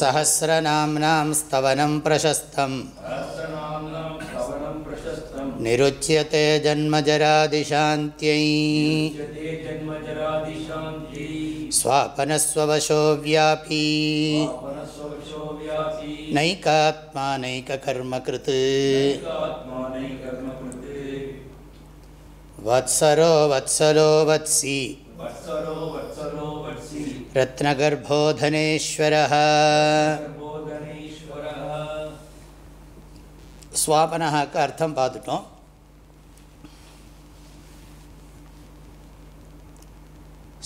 सहस्रनाम्नां स्तवनं प्रशस्तम्। निरुच्यते जन्मजरादिशान्त्यै। स्वापनस्ववशो व्यापी। नैकात्मानैककर्मकृत्। वत्सरो वत्सलो वत्सि। वत्सरो वत्सरो वत्सि रत्नगर्भो धनेश्वरः बोधनेश्वरः ஸ்வாபனஹாக்கு அர்த்தம் பார்த்துட்டோம்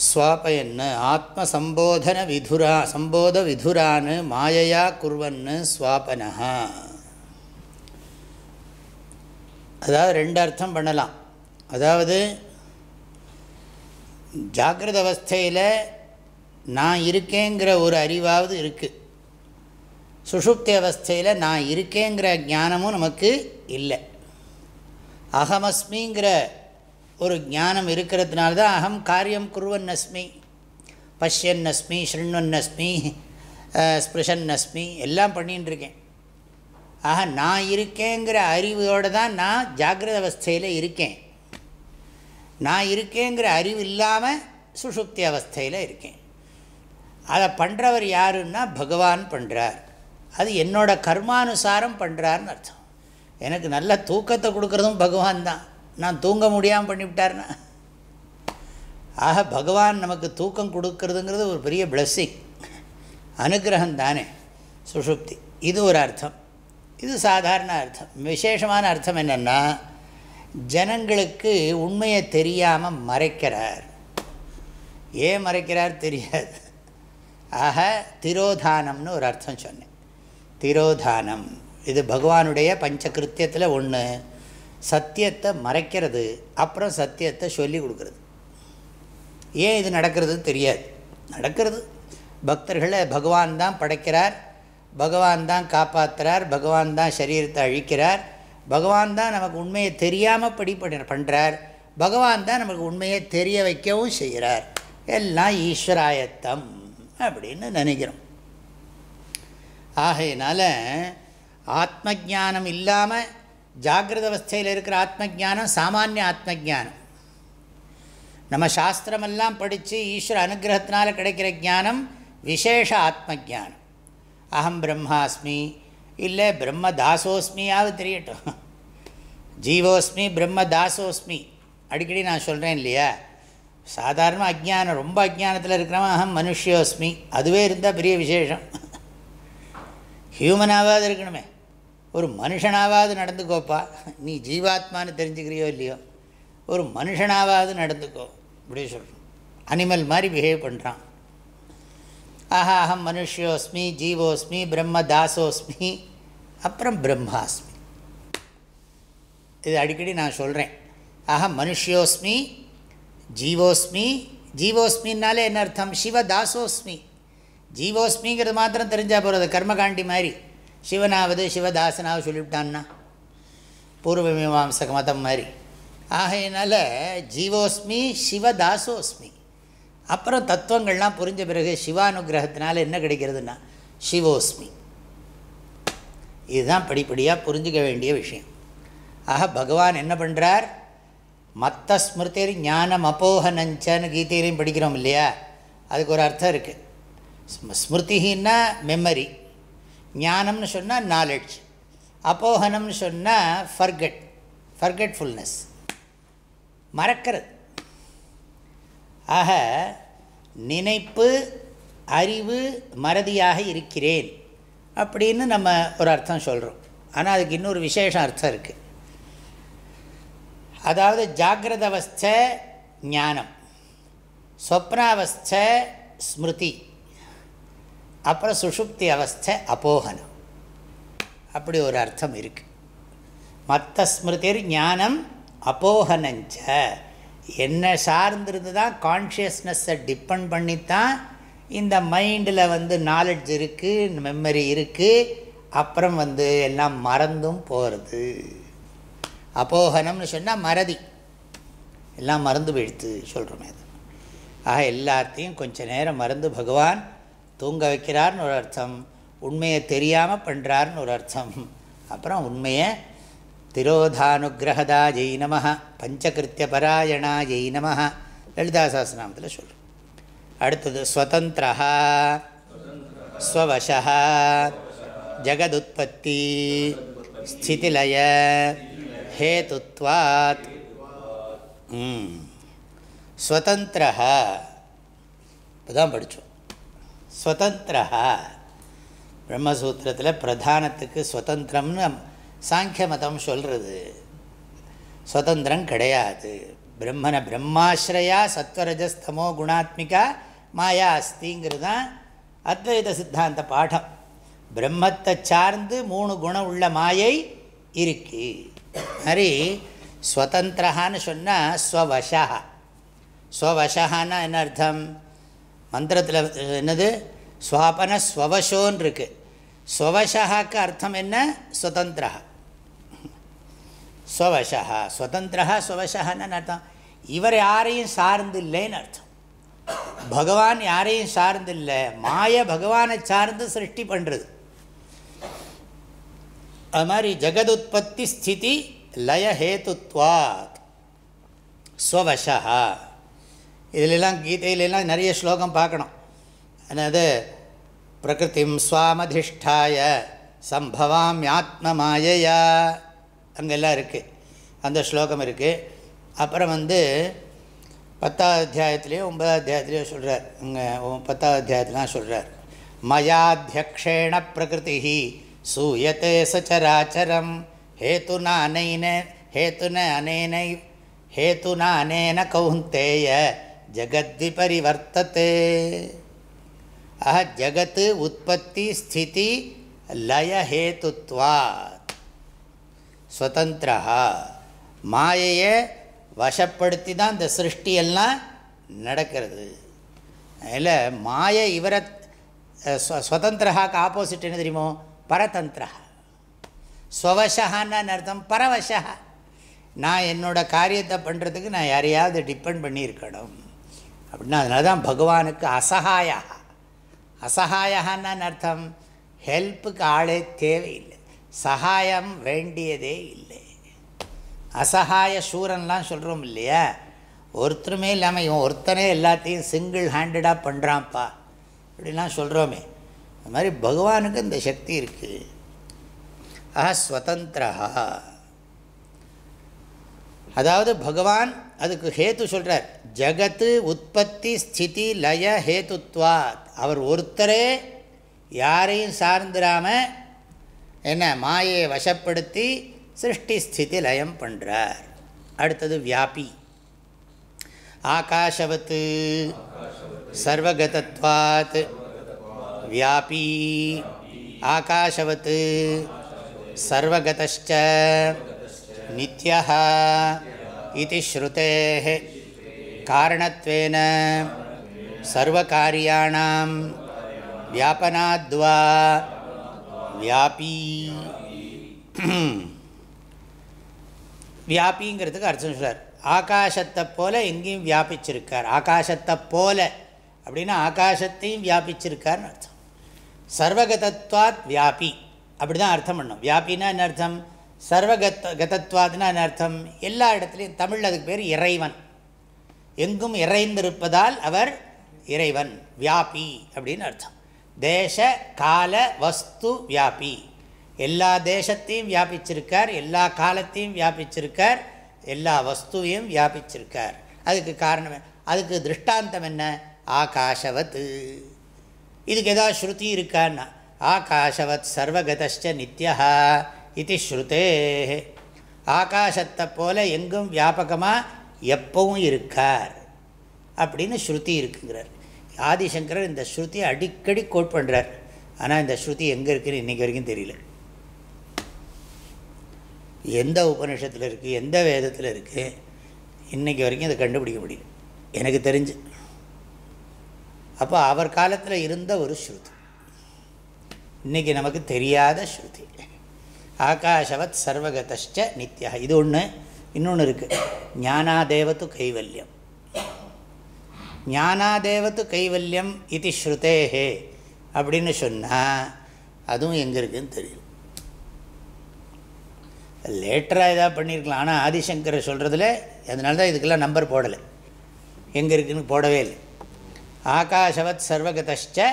ஸ்வாபயன்னு ஆத்மசம்போதன விதுரா சம்போத விதுரான்னு மாயையா குர்வன்னு ஸ்வாபனஹா அதாவது ரெண்டு அர்த்தம் பண்ணலாம் அதாவது ஜாகிரத அவஸ்தையில் நான் இருக்கேங்கிற ஒரு அறிவாவது இருக்குது சுஷுப்தி அவஸ்தையில் நான் இருக்கேங்கிற ஞானமும் நமக்கு இல்லை. அகமஸ்மிங்கிற ஒரு ஞானம் இருக்கிறதுனால தான் அகம் காரியம் குருவன் அஸ்மி பஷ்யன் அஸ்மி ஸ்ருண்வன் அஸ்மி ஸ்பிருஷன் அஸ்மி எல்லாம் பண்ணின்னு இருக்கேன் ஆக நான் இருக்கேங்கிற அறிவோடு தான் நான் ஜாகிரத அவஸ்தையில் இருக்கேன். நான் இருக்கேங்கிற அறிவு இல்லாமல் சுஷுப்தி அவஸ்தையில் இருக்கேன். அதை பண்ணுறவர் யாருன்னா பகவான் பண்ணுறார் அது என்னோட கர்மானுசாரம் பண்ணுறாருன்னு அர்த்தம். எனக்கு நல்ல தூக்கத்தை கொடுக்குறதும் பகவான் தான். நான் தூங்க முடியாமல் பண்ணிவிட்டார்னா? ஆக பகவான் நமக்கு தூக்கம் கொடுக்கறதுங்கிறது ஒரு பெரிய பிளஸ்ஸிங் அனுகிரகம் தானே. சுஷுப்தி. இது ஒரு அர்த்தம். இது சாதாரண அர்த்தம். விசேஷமான அர்த்தம் என்னென்னா ஜனங்களுக்கு உண்மையை தெரியாமல் மறைக்கிறார். ஏன் மறைக்கிறார் தெரியாது. ஆக திரோதானம்னு ஒரு அர்த்தம் சொன்னேன். திரோதானம். இது பகவானுடைய பஞ்சகிருத்தியத்தில் ஒன்று சத்தியத்தை மறைக்கிறது. அப்புறம் சத்தியத்தை சொல்லி கொடுக்குறது. ஏன் இது நடக்கிறது தெரியாது. நடக்கிறது. பக்தர்களை பகவான் தான் படைக்கிறார். பகவான் தான் காப்பாற்றுறார் பகவான் தான் சரீரத்தை அழிக்கிறார். பகவான் தான் நமக்கு உண்மையை தெரியாமல் படி பண்ணுறார் பகவான் தான் நமக்கு உண்மையை தெரிய வைக்கவும் செய்கிறார். எல்லாம் ஈஸ்வராயத்தம். அப்படின்னு நினைக்கிறோம். ஆகையினால ஆத்ம ஜானம் இல்லாமல் ஜாகிரத அவஸ்தையில் இருக்கிற ஆத்ம ஜானம் சாமானிய ஆத்ம ஜானம் நம்ம சாஸ்திரமெல்லாம் படித்து ஈஸ்வர அனுகிரகத்தினால் கிடைக்கிற ஞானம் விசேஷ ஆத்ம ஜானம் அகம் பிரம்மாஸ்மி இல்லை பிரம்ம தாசோஸ்மியாவது தெரியட்டும். ஜீவோஸ்மி பிரம்ம தாசோஸ்மி அடிக்கடி நான் சொல்கிறேன் இல்லையா? சாதாரண அஜ்ஞானம் ரொம்ப அஜ்ஞானத்தில் இருக்கிறவன் அகம் மனுஷியோஸ்மி. அதுவே இருந்தால் பெரிய விசேஷம். ஹியூமனாவது இருக்கணுமே. ஒரு மனுஷனாவது நடந்துக்கோப்பா. நீ ஜீவாத்மான்னு தெரிஞ்சுக்கிறியோ இல்லையோ? ஒரு மனுஷனாவது நடந்துக்கோ. இப்படி சொல்கிறோம் அனிமல் மாதிரி பிஹேவ் பண்ணுறான் ஆஹா அகம் மனுஷியோஸ்மி ஜீவோஸ்மி பிரம்ம தாசோஸ்மி அப்புறம் பிரம்மாஸ்மி. இது அடிக்கடி நான் சொல்கிறேன் ஆஹா மனுஷியோஸ்மி ஜீவோஸ்மி ஜீவோஸ்மின்னாலே என்ன அர்த்தம்? சிவதாசோஸ்மி. ஜீவோஸ்மிங்கிறது மாத்திரம் தெரிஞ்சால் போகிறது கர்மகாண்டி மாதிரி. சிவனாவது சிவதாசனாவது சொல்லிவிட்டான்னா பூர்வ மீமாம்சக மதம் மாதிரி. ஆகையினால ஜீவோஸ்மி சிவதாசோஸ்மி. அப்புறம் தத்துவங்கள்லாம் புரிஞ்ச பிறகு சிவானுகிரகத்தினால என்ன கிடைக்கிறதுன்னா சிவோஸ்மி. இதுதான் படிப்படியாக புரிஞ்சுக்க வேண்டிய விஷயம். ஆக பகவான் என்ன பண்ணுறார் மற்ற ஸ்மிருதிர் ஞானம் அப்போகனஞ்சன்னு கீதையிலையும் படிக்கிறோம் இல்லையா? அதுக்கு ஒரு அர்த்தம் இருக்குது ஸ்மிருதின்னா மெமரி ஞானம்னு சொன்னால் நாலெட்ஜ் அப்போகனம்னு சொன்னால் ஃபர்கட் ஃபர்கட்ஃபுல்னஸ் மறக்கிறது. ஆக நினைப்பு அறிவு மறதியாக இருக்கிறேன் அப்படின்னு நம்ம ஒரு அர்த்தம் சொல்கிறோம் ஆனால் அதுக்கு இன்னொரு விசேஷம் அர்த்தம் இருக்குது அதாவது ஜாகிரத அவஸ்தை ஞானம் ஸ்வப்னாவஸ்தை ஸ்மிருதி அப்புறம் சுஷுப்தி அவஸ்தை அப்போகனம் அப்படி ஒரு அர்த்தம் இருக்குது மற்ற ஸ்மிருதிர் ஞானம் அப்போகனஞ்ச என்ன சார்ந்திருந்து தான் கான்ஷியஸ்னஸை டிபெண்ட் பண்ணித்தான் இந்த மைண்டில் வந்து நாலெட்ஜ் இருக்குது மெமரி இருக்குது அப்புறம் வந்து எல்லாம் மறந்தும் போகிறது அப்போகனம்னு சொன்னால் மறதி. எல்லாம் மறந்து போயிடுத்து சொல்கிறோமே அது. ஆக எல்லாத்தையும் கொஞ்ச நேரம் மறந்து பகவான் தூங்க வைக்கிறார்னு ஒரு அர்த்தம் உண்மையை தெரியாமல் பண்ணுறார்னு ஒரு அர்த்தம். அப்புறம் உண்மையை திரோதானுகிரகதா ஜெய் நம பஞ்சகிருத்திய பராயணா ஜெய் நம லலிதா சாஸ்திரநாமத்தில் சொல்கிறோம் அடுத்தது ஸ்வதந்திரா ஸ்வவச ஜகதுத்பத்தி ஸ்திதிலய ஹேதுத்வாத் ஸ்வதந்திரா இப்போ தான் படித்தோம் ஸ்வதந்திரா பிரம்மசூத்திரத்தில் பிரதானத்துக்கு ஸ்வதந்திரம்னு சாங்கிய மதம் சொல்கிறது ஸ்வதந்திரம் கிடையாது. பிரம்மனை பிரம்மாஸ்ரயா சத்வரஜஸ்தமோ குணாத்மிகா மாயா அஸ்திங்கிறது தான் அத்வைத சித்தாந்த பாடம். பிரம்மத்தை சார்ந்து மூணு குணம் உள்ள மாயை இருக்கு. மாதிரி ஸ்வதந்திரஹான்னு சொன்னால் ஸ்வவசா ஸ்வவசான்னா என்ன அர்த்தம் மந்திரத்தில் என்னது ஸ்வாபன ஸ்வவசோன்னு இருக்குது ஸ்வவசாக்கு அர்த்தம் என்ன ஸ்வதந்திரா ஸ்வவசா ஸ்வதந்திரா ஸ்வவசான்னு அர்த்தம் இவர் யாரையும் சார்ந்து இல்லைன்னு அர்த்தம் பகவான் யாரையும் சார்ந்து இல்லை மாய பகவானை சார்ந்து சிருஷ்டி பண்ணுறது அது மாதிரி ஜெகதுத்பத்தி ஸ்திதி லயஹேத்துவாத். ஸ்வவசா இதிலெல்லாம் கீதையிலெல்லாம் நிறைய ஸ்லோகம் பார்க்கணும். அதாவது பிரகிருதிம் சுவாமதிஷ்டாய சம்பவாம் ஆத்ம மாயையா அங்கெல்லாம் இருக்குது அந்த ஸ்லோகம் இருக்குது அப்புறம் வந்து பத்தாவது அத்தியாயத்துலேயோ ஒன்பதாவது அத்தியாயத்துலேயோ சொல்கிறார் இங்கே பத்தாவது அத்தியாயத்துலாம் சொல்கிறார் மயாத்தியக்ஷேண பிரகிருதி சூயத்தை சச்சராச்சரம். ஹேத்துனானைன ஹேத்துன அனேனை ஹேத்துனா கௌந்தேய. ஜகத்தி பரிவர்த்தத்தே அஹ ஜகத்து உற்பத்தி ஸ்திதி லயஹேத்துவாத் ஸ்வதந்திரா மாயையை வசப்படுத்தி தான் இந்த சிருஷ்டியெல்லாம் நடக்கிறது. அதில் மாய இவரை ஸ்வதந்திரஹாக்கு ஆப்போசிட் என்ன தெரியுமோ? பரதந்திரா ஸ்வவசகான்னு அர்த்தம் பரவசா நான் என்னோடய காரியத்தை பண்ணுறதுக்கு நான் யாரையாவது டிபெண்ட் பண்ணியிருக்கணும். அப்படின்னா அதனால தான் பகவானுக்கு அசகாயா அசகாயான்னு அர்த்தம் ஹெல்ப்புக்கு ஆளே தேவையில்லை. சகாயம் வேண்டியதே இல்லை. அசகாய சூரன்லாம் சொல்கிறோம் இல்லையா? ஒருத்தருமே இல்லாமல் இவன் ஒருத்தனே எல்லாத்தையும் சிங்கிள் ஹேண்டடாக பண்ணுறான்ப்பா அப்படிலாம் சொல்கிறோமே அது மாதிரி பகவானுக்கு இந்த சக்தி இருக்குது ஆஹா ஸ்வதந்திரா அதாவது பகவான் அதுக்கு ஹேத்து சொல்கிறார் ஜகத்து உற்பத்தி ஸ்திதி லய ஹேத்துத்வாத். அவர் ஒருத்தரே யாரையும் சார்ந்திராமல் என்ன மாயை வசப்படுத்தி சிருஷ்டி ஸ்திதி லயம் பண்ணுறார் அடுத்தது வியாபி. ஆகாஷவத்து. சர்வகதத்வாத். வியாபி ஆகாஷவத் சர்வகதச்ச நித்யா இது ஸ்ருதே காரணத்வேன சர்வகாரியாணாம் வியாபனாத்வா வியாபி வியாபிங்கிறதுக்கு அர்த்தம் சொல்கிறார் ஆகாசத்தை போல எங்கேயும் வியாபிச்சிருக்கார். ஆகாசத்தை போல அப்படின்னா ஆகாசத்தையும் வியாபிச்சிருக்கார்னு அர்த்தம். சர்வகதத்வாத் வியாபி. அப்படி தான் அர்த்தம் பண்ணும். வியாபின்னா என்ன அர்த்தம்? சர்வகத் கதத்வாத்னா என்ன அர்த்தம்? எல்லா இடத்துலையும் தமிழ் அதுக்கு பேர் இறைவன். எங்கும் இறைந்திருப்பதால் அவர் இறைவன். வியாபி அப்படின்னு அர்த்தம். தேச கால வஸ்து வியாபி. எல்லா தேசத்தையும் வியாபிச்சிருக்கார் எல்லா காலத்தையும் வியாபிச்சிருக்கார் எல்லா வஸ்துவையும் வியாபிச்சிருக்கார். அதுக்கு காரணம் அதுக்கு திருஷ்டாந்தம் என்ன? ஆகாஷவத். இதுக்கு ஏதாவது ஸ்ருதி இருக்கான்னா ஆகாஷவத் சர்வகதச்ச நித்யா இது ஸ்ருதே. ஆகாசத்தை போல எங்கும் வியாபகமாக எப்பவும் இருக்கார் அப்படின்னு ஸ்ருதி இருக்குங்கிறார். ஆதிசங்கரர் இந்த ஸ்ருதியை அடிக்கடி கோட் பண்ணுறார் ஆனால் இந்த ஸ்ருதி எங்கே இருக்குன்னு இன்றைக்கி வரைக்கும் தெரியல. எந்த உபநிஷத்தில் இருக்குது எந்த வேதத்தில் இருக்குது இன்றைக்கி வரைக்கும் அதை கண்டுபிடிக்க முடியல. எனக்கு தெரிஞ்சு. அப்போ அவர் காலத்தில் இருந்த ஒரு ஸ்ருதி. இன்றைக்கி நமக்கு தெரியாத ஸ்ருதி. ஆகாஷவத் சர்வகதச்ச நித்யா. இது ஒன்று இன்னொன்று இருக்குது ஞானாதேவத்து கைவல்யம். ஞானாதேவத்து கைவல்யம் இது ஸ்ருதேஹே அப்படின்னு சொன்னால் அதுவும் எங்கே இருக்குதுன்னு தெரியும் லேட்டராக எதாவது பண்ணியிருக்கலாம் ஆனால் ஆதிசங்கரை சொல்கிறதுல அதனால தான் இதுக்கெல்லாம் நம்பர் போடலை. எங்கே இருக்குதுன்னு போடவே இல்லை. ஆகாஷவத் சர்வகதச்ச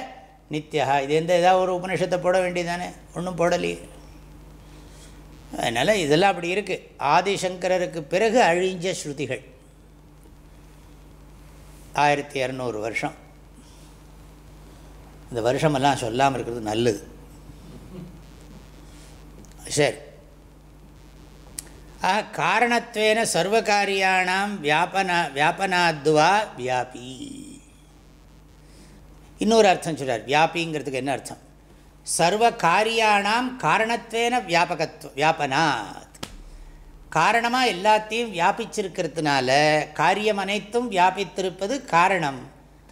நித்யா. இது எந்த ஏதாவது ஒரு உபநிஷத்தை போட வேண்டியதானே ஒன்றும் போடலையே. அதனால் இதெல்லாம் அப்படி இருக்குது ஆதிசங்கரருக்கு பிறகு அழிஞ்ச ஸ்ருதிகள். ஆயிரத்தி இரநூறு வருஷம். இந்த வருஷமெல்லாம் சொல்லாமல் இருக்கிறது நல்லது. சரி. ஆக காரணத்வேன சர்வகாரியானாம் வியாபனா வியாபனாத்வா வியாபி. இன்னொரு அர்த்தம் சொல்கிறார் வியாபிங்கிறதுக்கு என்ன அர்த்தம்? சர்வ காரியானாம் காரணத்துவேன வியாபகத்துவ வியாபனாத். காரணமாக எல்லாத்தையும் வியாபிச்சிருக்கிறதுனால காரியம் அனைத்தும் வியாபித்திருப்பது காரணம்.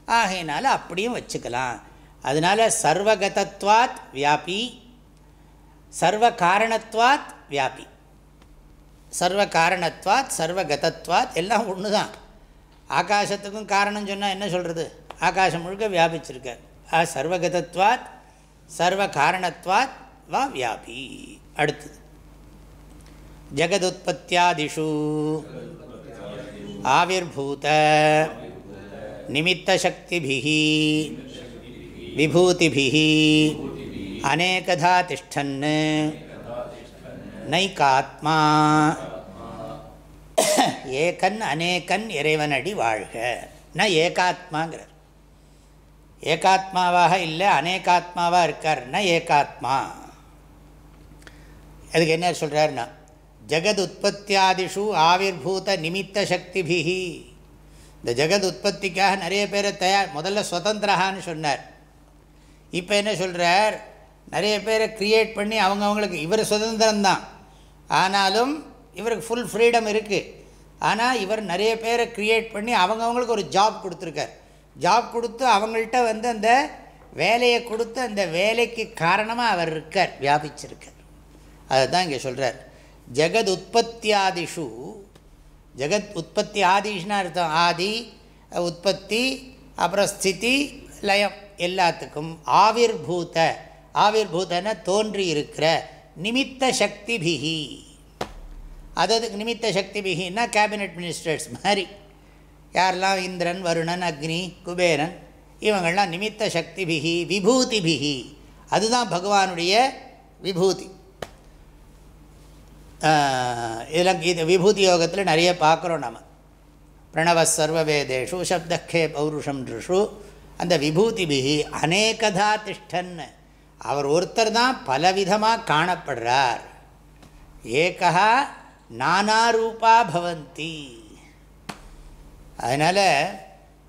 ஆகையினால அப்படியும் வச்சுக்கலாம். அதனால் சர்வகதத்வாத் வியாபி சர்வ காரணத்வாத் வியாபி. சர்வ காரணத்வாத் சர்வகதத்வாத் எல்லாம் ஒன்று தான் ஆகாசத்துக்கும் காரணம் சொன்னால் என்ன சொல்கிறது ஆகாசம் முழுக்க வியாபிச்சிருக்கார். ஆ சர்வகதத்வாத் சர்வ காரணத்வாத் வா வியாபி. அடுத்தது ஜகதுத்பத்தியாதிஷு. ஆவிர்பூத. நிமித்தசக்திபிஹி. விபூதிபிஹி. அநேகதா திஷ்டன் நைகாத்மா. ஏகன் அநேகன் இறைவனடி வாழ்க. ந ஏகாத்மாங்கிறார். ஏகாத்மாவாக இல்லை அநேகாத்மாவாக இருக்கார்னா ஏகாத்மா. அதுக்கு என்ன சொல்கிறாருன்னா ஜெகத் உற்பத்தியாதிஷு ஆவிர்பூத நிமித்த சக்திபிகி இந்த ஜெகத் உற்பத்திக்காக நிறைய பேரை தயார் முதல்ல சுதந்திரஹான்னு சொன்னார். இப்போ என்ன சொல்கிறார் நிறைய பேரை க்ரியேட் பண்ணி அவங்கவுங்களுக்கு இவர் சுதந்திரம்தான். ஆனாலும் இவருக்கு ஃபுல் ஃப்ரீடம் இருக்குது ஆனால் இவர் நிறைய பேரை க்ரியேட் பண்ணி அவங்கவுங்களுக்கு ஒரு ஜாப் கொடுத்துருக்கார். ஜாப் கொடுத்து அவங்கள்ட்ட வந்து அந்த வேலையை கொடுத்து அந்த வேலைக்கு காரணமாக அவர் இருக்கார் வியாபிச்சிருக்கார். அதை தான் இங்கே சொல்கிறார் ஜெகத் உற்பத்தியாதிஷு. ஜெகத் உற்பத்தி ஆதிஷ்னா அர்த்தம் ஆதி உற்பத்தி அப்புறம் ஸ்திதி லயம் எல்லாத்துக்கும் ஆவிர்பூத. ஆவிர்பூதன தோன்றி இருக்கிற நிமித்த சக்திபிகி. அததுக்கு நிமித்த சக்திபிகின்னா கேபினெட் மினிஸ்டர்ஸ் மாதிரி. யாரெல்லாம் இந்திரன் வருணன் அக்னி குபேரன் இவங்கள்லாம் நிமித்த சக்திபிகி விபூதிபிகி. அதுதான் பகவானுடைய விபூதி. இதில் இது விபூதி யோகத்தில் நிறைய பார்க்குறோம் நம்ம பிரணவ சர்வவேதேஷு சப்தக்கே பௌருஷம் ரிஷு அந்த விபூதிபிகி அநேகதா திஷ்டன் அவர் ஒருத்தர் தான் பலவிதமாக காணப்படுறார். ஏகா நானா ரூபா பவந்தி. அதனால்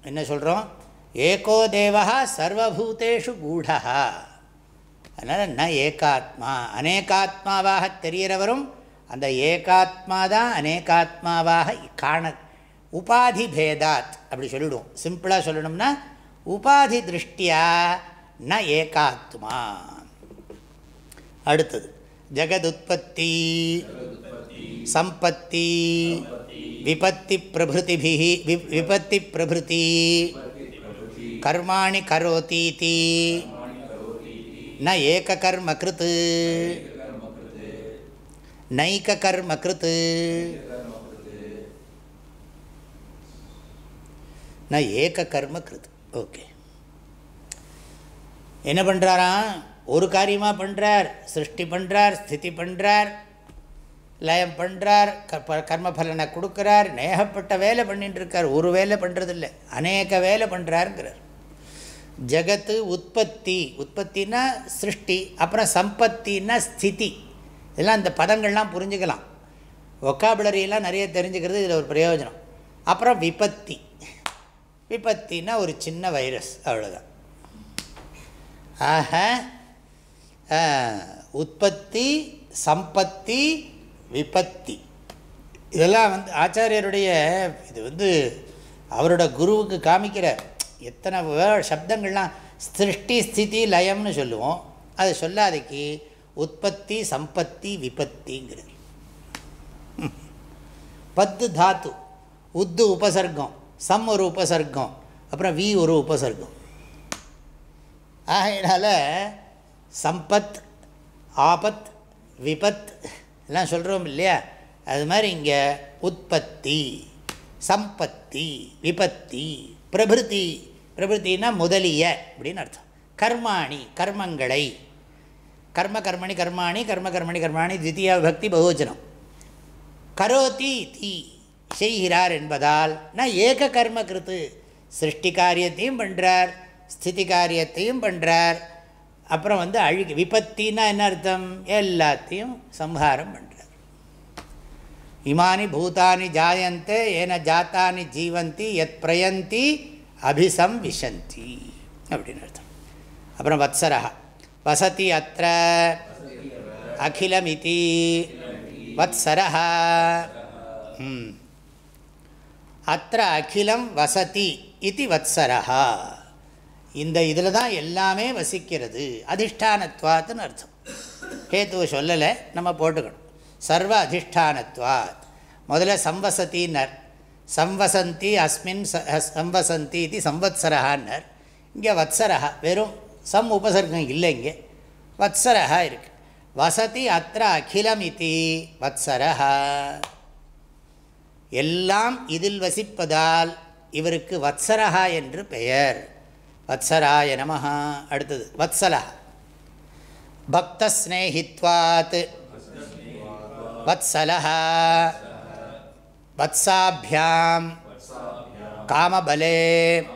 என்ன சொல்கிறோம் ஏகோ தேவா சர்வபூதேஷு கூடா அதனால் ந ஏகாத்மா. அநேகாத்மாவாக தெரிகிறவரும் அந்த ஏகாத்மா தான் அநேகாத்மாவாக காண உபாதி பேதாத் அப்படி சொல்லிவிடுவோம் சிம்பிளாக சொல்லணும்னா உபாதி திருஷ்டியா ந ஏகாத்மா. அடுத்தது ஜகதுத்பத்தி சம்பத்தி விபத்தி பிரபிருதிபி விபத்தி பிரபுதி கர்மாணி கரோதீதி ந ஏக கர்ம கிருத்து நைக கர்ம கிருத்து ந ஏக கர்ம கிருத் ஓகே என்ன பண்ணுறாராம் ஒரு காரியமாக பண்ணுறார் சிருஷ்டி பண்ணுறார் ஸ்திதி பண்ணுறார் லயம் பண்ணுறார் க கர்மபலனை கொடுக்குறார் நேகப்பட்ட வேலை பண்ணிட்டுருக்கார் ஒரு வேலை பண்ணுறதில்ல அநேக வேலை பண்ணுறாருங்கிறார் ஜகத்து உற்பத்தி. உற்பத்தின்னா சிருஷ்டி அப்புறம் சம்பத்தின்னா ஸ்திதி. இதெல்லாம் இந்த பதங்கள்லாம் புரிஞ்சுக்கலாம். ஒக்காபுலரியெல்லாம் நிறைய தெரிஞ்சுக்கிறது இதில் ஒரு பிரயோஜனம். அப்புறம் விபத்தி. விபத்தின்னா ஒரு சின்ன வைரஸ் அவ்வளோதான் ஆக உற்பத்தி சம்பத்தி விபத்தி. இதெல்லாம் வந்து ஆச்சாரியருடைய இது வந்து அவரோட குருவுக்கு காமிக்கிறார். எத்தனை வே சப்தங்கள்லாம் சிருஷ்டி ஸ்திதி லயம்னு சொல்லுவோம். அது சொல்லாதைக்கு உற்பத்தி சம்பத்தி விபத்திங்கிறது. பத்து தாத்து. உத்து உபசர்க்கம் சம் ஒரு உபசர்க்கம் அப்புறம் வி ஒரு உபசர்க்கம். ஆகையினால் சம்பத் ஆபத் விபத் எல்லாம் சொல்கிறோம் இல்லையா? அது மாதிரி இங்கே உற்பத்தி சம்பத்தி விபத்தி பிரபிருத்தி பிரபிருத்தின்னா முதலிய அப்படின்னு அர்த்தம். கர்மாணி கர்மங்களை. கர்ம கர்மணி கர்மாணி கர்ம கர்மணி கர்மாணி தித்தியா பக்தி பகுவச்சனம். கரோதி தீ செய்கிறார் என்பதால் நான் ஏக கர்ம கிருத்து. சிருஷ்டி காரியத்தையும் பண்ணுறார் ஸ்திதி காரியத்தையும் பண்ணுறார் அப்புறம் வந்து அழுகி விபத்தின்னா என்ன அர்த்தம்? எல்லாத்தையும் சம்ஹாரம் பண்ணுறார் இமானி பூதானி ஜாயந்தே ஏன ஜாத்தானி ஜீவந்தி எத் பிரயந்தி அபிசம் விஷந்தி அப்படின்னு அர்த்தம். அப்புறம் வத்சரா வசதி அத்த அகிலமிதி வத்சரா அத்த அகிலம் வசதி இது வத்சரா இந்த இதில் தான் எல்லாமே வசிக்கிறது. அதிஷ்டானத்வாத்துன்னு அர்த்தம். ஹேத்துவை சொல்லலை நம்ம போட்டுக்கணும். சர்வ அதிஷ்டானத்வாத். முதல்ல சம்வசத்தின்னர் சம்வசந்தி அஸ்மின் சம்வசந்தி இது சம்வத்சரஹான்னர். இங்கே வத்சரஹா வெறும் சம் உபசர்க்கம் இல்லை இங்கே. வத்சரஹா இருக்கு. வசதி அத்த அகிலம் இது வத்சரஹா. எல்லாம் இதில் வசிப்பதால் இவருக்கு வத்சரஹா என்று பெயர். வத்சராய நம அடுத்தது வத்சல. பக்தஸ்னேகித்வாத் வத்சல. வத்சாபியாம். காமபலே.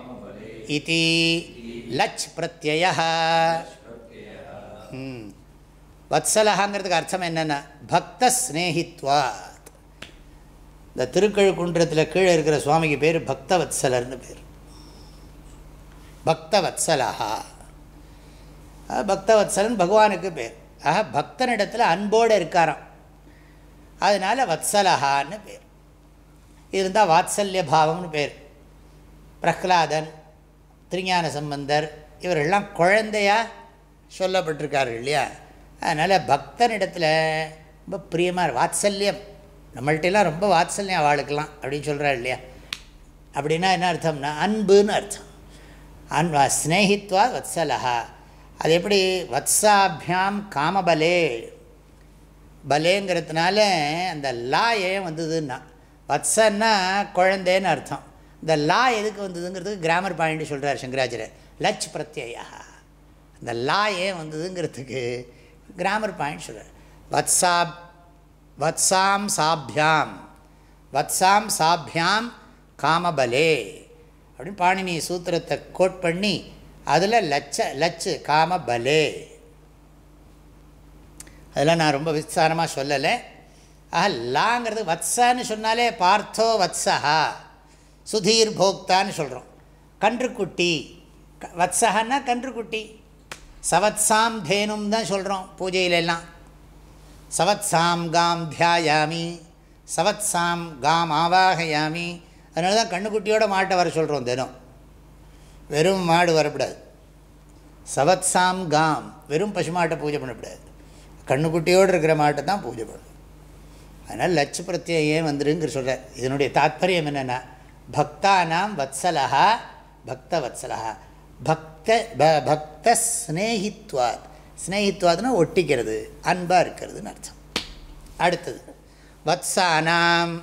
இ லச் பிரத்ய வத்சலகாங்கிறதுக்கு அர்த்தம் என்னென்னா பக்த ஸ்னேகித்வாத் இந்த திருக்கழுக்குன்றத்தில் கீழே இருக்கிற சுவாமிக்கு பேர் பக்த வத்சலர்னு பேர். பக்தவத்சலா பக்தவத்சலன் பகவானுக்கு பேர். ஆக பக்தனிடத்தில் அன்போடு இருக்காராம். அதனால் வத்சலஹான்னு பேர். இருந்தால் வாத்சல்ய பாவம்னு பேர். பிரஹ்லாதன் திருஞான சம்பந்தர் இவரெல்லாம் குழந்தையாக சொல்லப்பட்டிருக்காரு இல்லையா? அதனால் பக்தனிடத்தில் ரொம்ப பிரியமாக வாத்சல்யம். நம்மள்ட்டெல்லாம் ரொம்ப வாத்சல்யம் வாழுக்கலாம் அப்படின்னு சொல்கிறாரு இல்லையா? அப்படின்னா என்ன அர்த்தம்னா அன்புன்னு அர்த்தம். அன் ஸ்னேகித்வா வத்சலஹா. அது எப்படி? வத்சாபியாம் காமபலே. பலேங்கிறதுனால அந்த லா ஏன் வந்ததுன்னா வத்சன்னா குழந்தைன்னு அர்த்தம். இந்த லா எதுக்கு வந்ததுங்கிறதுக்கு கிராமர் பாயிண்ட் சொல்கிறார் சங்கராச்சாரியர். லச் பிரத்யா அந்த லா ஏன் வந்ததுங்கிறதுக்கு கிராமர் பாயிண்ட் சொல்கிறார் வத்சா வத்சாம் சாபியாம். வத்சாம் சாபியாம் காமபலே. அப்படின்னு பாணினி சூத்திரத்தை கோட் பண்ணி அதில் லட்ச லச்சு காமபலே அதெல்லாம் நான் ரொம்ப விஸ்தாரமாக சொல்லலை. ஆக லாங்கிறது வத்சான்னு சொன்னாலே பார்த்தோ வத்சஹா. சுதீர் போக்தான்னு சொல்கிறோம் கன்றுக்குட்டி வத்சகன்னா கன்றுக்குட்டி. சவத்சாம் தேனும் தான் சொல்கிறோம் பூஜையிலெல்லாம். சவத்சாம் காம் தியாயாமி சவத்சாம் காம் ஆவாகயாமி அதனால தான் கண்ணுக்குட்டியோட மாட்டை வர சொல்கிறோம் தினம். வெறும் மாடு வரக்கூடாது. சவத்சாம் காம் வெறும் பசுமாட்டை பூஜை பண்ணக்கூடாது. கண்ணுக்குட்டியோடு இருக்கிற மாட்டை தான் பூஜை பண்ணணும் அதனால் லட்ச பிரத்யம் ஏன் வந்துருங்கிற சொல்கிறார் இதனுடைய தாத்பரியம் என்னென்னா பக்தானாம் வத்சலகா பக்த வத்சலஹா. பக்த ப பக்த ஸ்னேகித்வாத் ஸ்னேகித்வாத்னா ஒட்டிக்கிறது அன்பாக இருக்கிறதுன்னு அர்த்தம். அடுத்தது வத்சானாம்.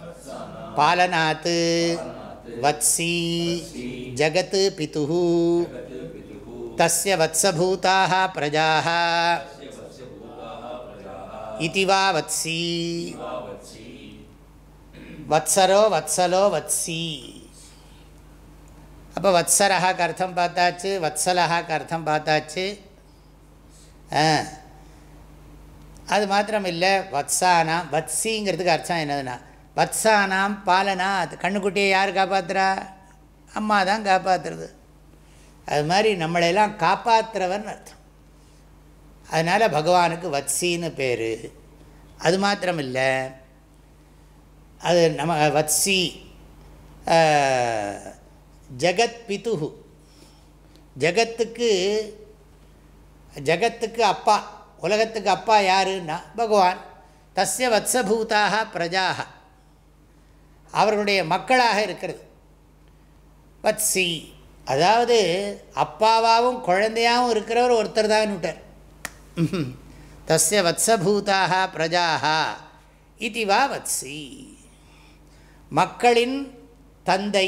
பாலனாத்து வத்சி ஜகத் பித்து தஸ்ய வத்சபூதாக பிரஜாः இதி வா வத்சி வத்சரோ வத்சலோ வத்சி அப்போ வத்சரஹாக்கு அர்த்தம் பார்த்தாச்சு வத்சலஹாக்கு அர்த்தம் பார்த்தாச்சு. அது மாத்திரம் இல்லை வத்சானா வத்சிங்கிறதுக்கு அர்த்தம் என்னதுன்னா வத்சானாம் பாலனா அது கண்ணுக்குட்டியை யார் காப்பாற்றுறா அம்மா தான் காப்பாற்றுறது அது மாதிரி நம்மளையெல்லாம் காப்பாற்றுறவன் அர்த்தம். அதனால் பகவானுக்கு வத்சின்னு பேர். அது மாத்திரம் இல்லை அது நம்ம வத்சி ஜகத் பிதுகு ஜகத்துக்கு ஜகத்துக்கு அப்பா உலகத்துக்கு அப்பா யாருன்னா பகவான். தஸ்ய வத்சபூதாக பிரஜாக அவர்களுடைய மக்களாக இருக்கிறது. வத்சி அதாவது அப்பாவாகவும் குழந்தையாகவும் இருக்கிறவர் ஒருத்தர் தான் விட்டார். தஸ்ய வத்சபூதாக பிரஜாக இது வா வத்சி மக்களின் தந்தை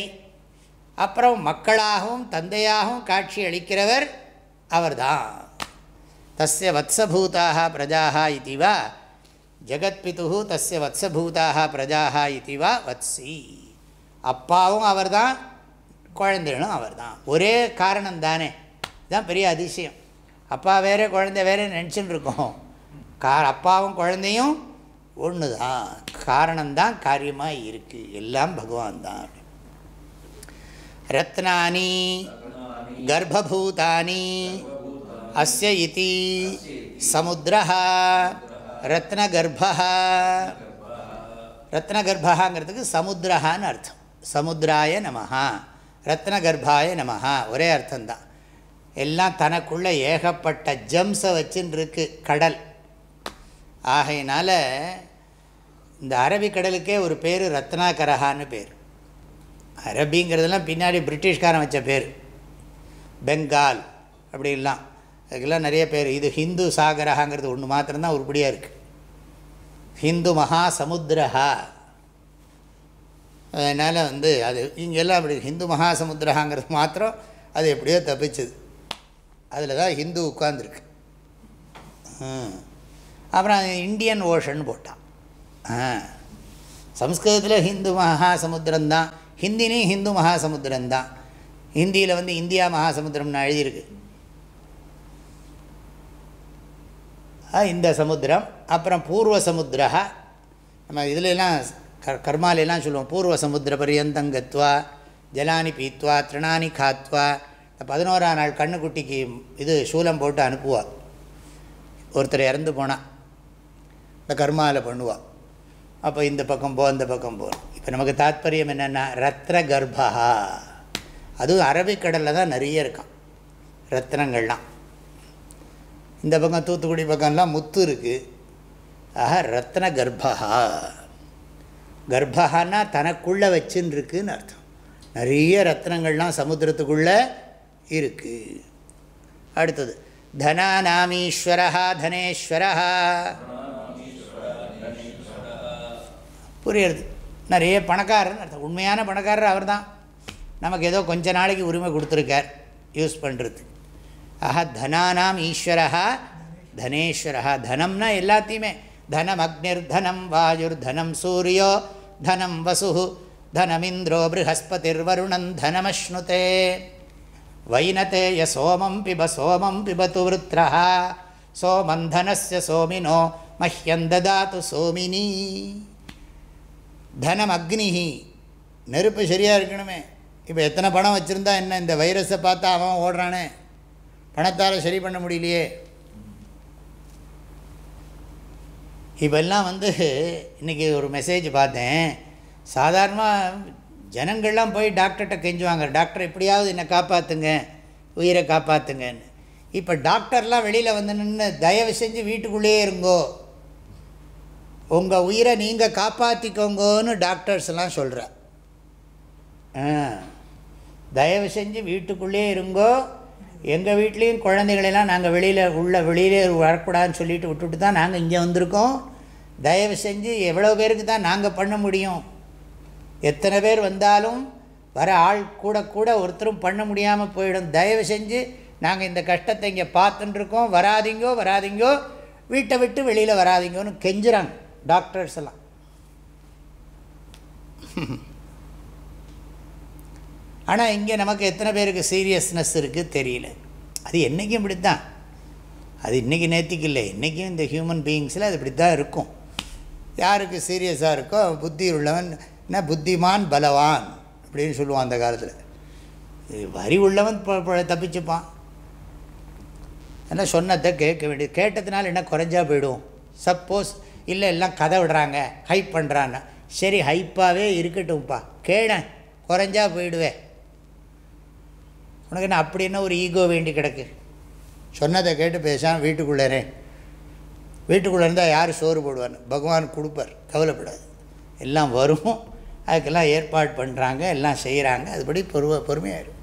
அப்புறம் மக்களாகவும் தந்தையாகவும் காட்சி அளிக்கிறவர் அவர்தான். தஸ்ய வத்சபூதாக பிரஜாக இது வா ஜெகத்பிது தஸ்ய வத்சபூதாக பிரஜாக இது வா வத்சி. அப்பாவும் அவர்தான் குழந்தைகளும் அவர்தான். ஒரே காரணம் தானே இதுதான் பெரிய அதிசயம். அப்பா வேறு குழந்தை வேறு நினச்சின்னு இருக்கோம் கா அப்பாவும் குழந்தையும் ஒன்று தான் காரணம்தான் காரியமாக இருக்குது எல்லாம் பகவான் தான் ரத்னானி கர்ப்பூதானி அஸ்ய இதி சமுத்திரா ரத்னகர்பா ரத்னகர்பாங்கிறதுக்கு சமுத்திரஹான்னு அர்த்தம். சமுத்திராய நமஹா. ரத்னகர்பாய நமஹா. ஒரே அர்த்தம்தான். எல்லாம் தனக்குள்ளே ஏகப்பட்ட ஜம்ஸை வச்சுன்னு இருக்கு கடல். ஆகையினால் இந்த அரபிக்கடலுக்கே ஒரு பேர் ரத்னாகரஹான்னு பேர். அரபிங்கிறதெல்லாம் பின்னாடி பிரிட்டிஷ்காரன் வச்ச பேர். பெங்கால் அப்படிலாம் அதுக்கெல்லாம் நிறைய பேர். இது ஹிந்து சாகரஹாங்கிறது ஒன்று மாத்திரம்தான் உருப்படியாக இருக்குது ஹிந்து மகா சமுத்திரஹா. அதனால் வந்து அது இங்கெல்லாம் அப்படி ஹிந்து மகாசமுத்திரஹாங்கிறது மாத்திரம் அது எப்படியோ தப்பிச்சுது. அதில் தான் ஹிந்து உட்காந்துருக்கு அப்புறம் இந்தியன் ஓஷன் போட்டான். சம்ஸ்கிருதத்தில் ஹிந்து மகாசமுத்திரம்தான் ஹிந்திலையும் ஹிந்து மகாசமுத்திரம்தான் ஹிந்தியில் வந்து இந்தியா மகாசமுத்திரம்னு எழுதியிருக்கு. இந்த சமுத்திரம் அப்புறம் பூர்வ சமுத்திரா நம்ம இதுலலாம் க கர்மாலெலாம் சொல்லுவோம். பூர்வ சமுத்திர பரியந்தங்கத்வா ஜலானி பீத்வா திருணானி காத்வா. பதினோராம் நாள் கண்ணுக்குட்டிக்கு இது சூலம் போட்டு அனுப்புவா. ஒருத்தர் இறந்து போனால் இந்த கர்மாவில் பண்ணுவாள் அப்போ இந்த பக்கம் போ அந்த பக்கம் போ. இப்போ நமக்கு தாத்பரியம் என்னென்னா ரத்ன கர்ப்பா அதுவும் அரபிக்கடலில் தான் நிறைய இருக்கான். ரத்னங்கள்லாம். இந்த பக்கம் தூத்துக்குடி பக்கம்லாம் முத்து இருக்குது ஆஹா ரத்ன கர்ப்பா. கர்ப்பகான்னா தனக்குள்ளே வச்சுன்னு இருக்குன்னு அர்த்தம். நிறைய ரத்னங்கள்லாம் சமுத்திரத்துக்குள்ளே இருக்குது அடுத்தது தனானாமீஸ்வரா தனேஸ்வரா. புரியுறது. நிறைய பணக்காரன் அர்த்தம். உண்மையான பணக்காரர் அவர் தான் நமக்கு ஏதோ கொஞ்ச நாளைக்கு உரிமை கொடுத்துருக்கார். யூஸ் பண்ணுறது ஆஹா தனானாம் ஈஸ்வரா தனேஸ்வரா தனம்னா எல்லாத்தையுமே. தனம் அக்னிர் தனம் வாயுர் தனம் சூரியோ தனம் வசு தனமிந்திரோ ப்ரஹஸ்பதிர் வருணன் தனமஸ்னுதே வைனதேய சோமம் பிப சோமம் பிபத்து விருத்ரா சோமந்தனஸ்ய சோமினோ மஹ்யம் ததாத்து சோமினி. தனம் அக்னிஹி நெருப்பு சரியாக இருக்கணுமே. இப்போ எத்தனை பணம் வச்சுருந்தா என்ன இந்த வைரஸை பார்த்தா அவன் ஓடுறானே? பணத்தால் சரி பண்ண முடியலையே. இப்பெல்லாம் வந்து இன்றைக்கி ஒரு மெசேஜ் பார்த்தேன். சாதாரணமாக ஜனங்கள்லாம் போய் டாக்டர்கிட்ட கெஞ்சுவாங்க. டாக்டர் எப்படியாவது என்னை காப்பாற்றுங்க உயிரை காப்பாற்றுங்கன்னு இப்போ டாக்டர்லாம் வெளியில் வந்து நின்று தயவு செஞ்சு வீட்டுக்குள்ளேயே இருங்கோ. உங்கள் உயிரை நீங்கள் காப்பாற்றிக்கோங்கன்னு டாக்டர்ஸ்லாம் சொல்கிற தயவு செஞ்சு வீட்டுக்குள்ளேயே இருங்கோ. எங்கள் வீட்லேயும் குழந்தைகளெல்லாம் நாங்கள் வெளியில் உள்ள வெளியிலே வரக்கூடாதுன்னு சொல்லிட்டு விட்டுட்டு தான் நாங்கள் இங்கே வந்திருக்கோம். தயவு செஞ்சு எவ்வளோ பேருக்கு தான் நாங்கள் பண்ண முடியும்? எத்தனை பேர் வந்தாலும் வர ஆள் கூட கூட ஒருத்தரும் பண்ண முடியாமல் போயிடும். தயவு செஞ்சு நாங்கள் இந்த கஷ்டத்தை இங்கே பார்த்துட்டுருக்கோம். வராதிங்கோ வராதிங்கோ. வீட்டை விட்டு வெளியில் வராதிங்கோன்னு கெஞ்சுறாங்க டாக்டர்ஸ் எல்லாம். ஆனால் இங்கே நமக்கு எத்தனை பேருக்கு சீரியஸ்னஸ் இருக்குது தெரியல. அது என்றைக்கும் இப்படி தான் அது இன்றைக்கி நேற்றுக்கு இல்லை. இன்றைக்கும் இந்த ஹியூமன் பீயிங்ஸில் அது இப்படி தான் இருக்கும். யாருக்கு சீரியஸாக இருக்கோ புத்தி உள்ளவன் என்ன புத்திமான் பலவான் அப்படின்னு சொல்லுவான் அந்த காலத்தில். வரி உள்ளவன் தப்பிச்சுப்பான். ஆனால் சொன்னதை கேட்க வேண்டியது கேட்டதுனால என்ன குறைஞ்சா போயிடும்? சப்போஸ் இல்லை எல்லாம் கதை விடுறாங்க ஹைப் பண்ணுறான்னா சரி ஹைப்பாகவே இருக்கட்டும்ப்பா. கேளேன் குறைஞ்சா போயிடுவேன். உனக்கு என்ன அப்படி என்ன ஒரு ஈகோ வேண்டி கிடக்கு? சொன்னதை கேட்டு பேசாமல் வீட்டுக்குள்ளேரே வீட்டுக்குள்ளே இருந்தால் யார் சோறு போடுவார் பகவான் கொடுப்பார் கவலைப்படாது. எல்லாம் வரும். அதுக்கெல்லாம் ஏற்பாடு பண்ணுறாங்க எல்லாம் செய்கிறாங்க அதுபடி பொறுவ பொறுமையாயிரும்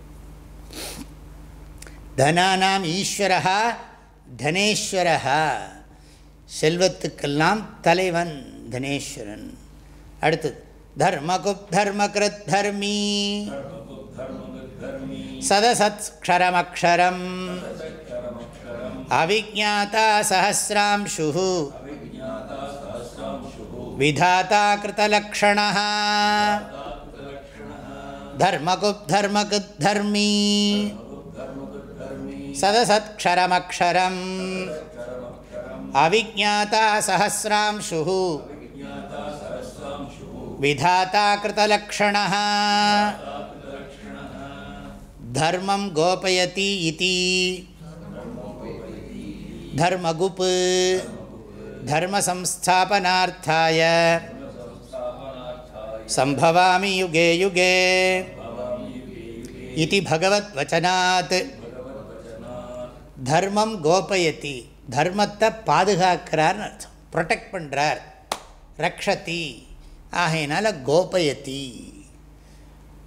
தனானாம் ஈஸ்வரா தனேஸ்வரா செல்வத்துக்கெல்லாம் தலைவன் தனேஸ்வரன். அடுத்தது தர்மகுப் தர்மகிருத் தர்மீ सदसत्क्षरमक्षरम्। अविज्ञातासहस्रांशुः विधाता कृतलक्षणः धर्मकुब्धर्मकृ धर्मी सदसत्क्षरमक्षरम्। अविज्ञाता सहस्रांशुः। विधाता कृतलक्षणः தர்மம் கோபயதி இதி. தர்மகுப்பு. தர்மசம்ஸ்தாபனார்த்தாய. சம்பவாமி யுகே யுகே. இது பகவத் வச்சனாத். தர்மம் கோபயதி. தர்மத்தை பாதுகாக்கிறார்னு அர்த்தம். ப்ரொடெக்ட் பண்ணுறார் ரக்ஷதி. ஆகையினால கோபயதி.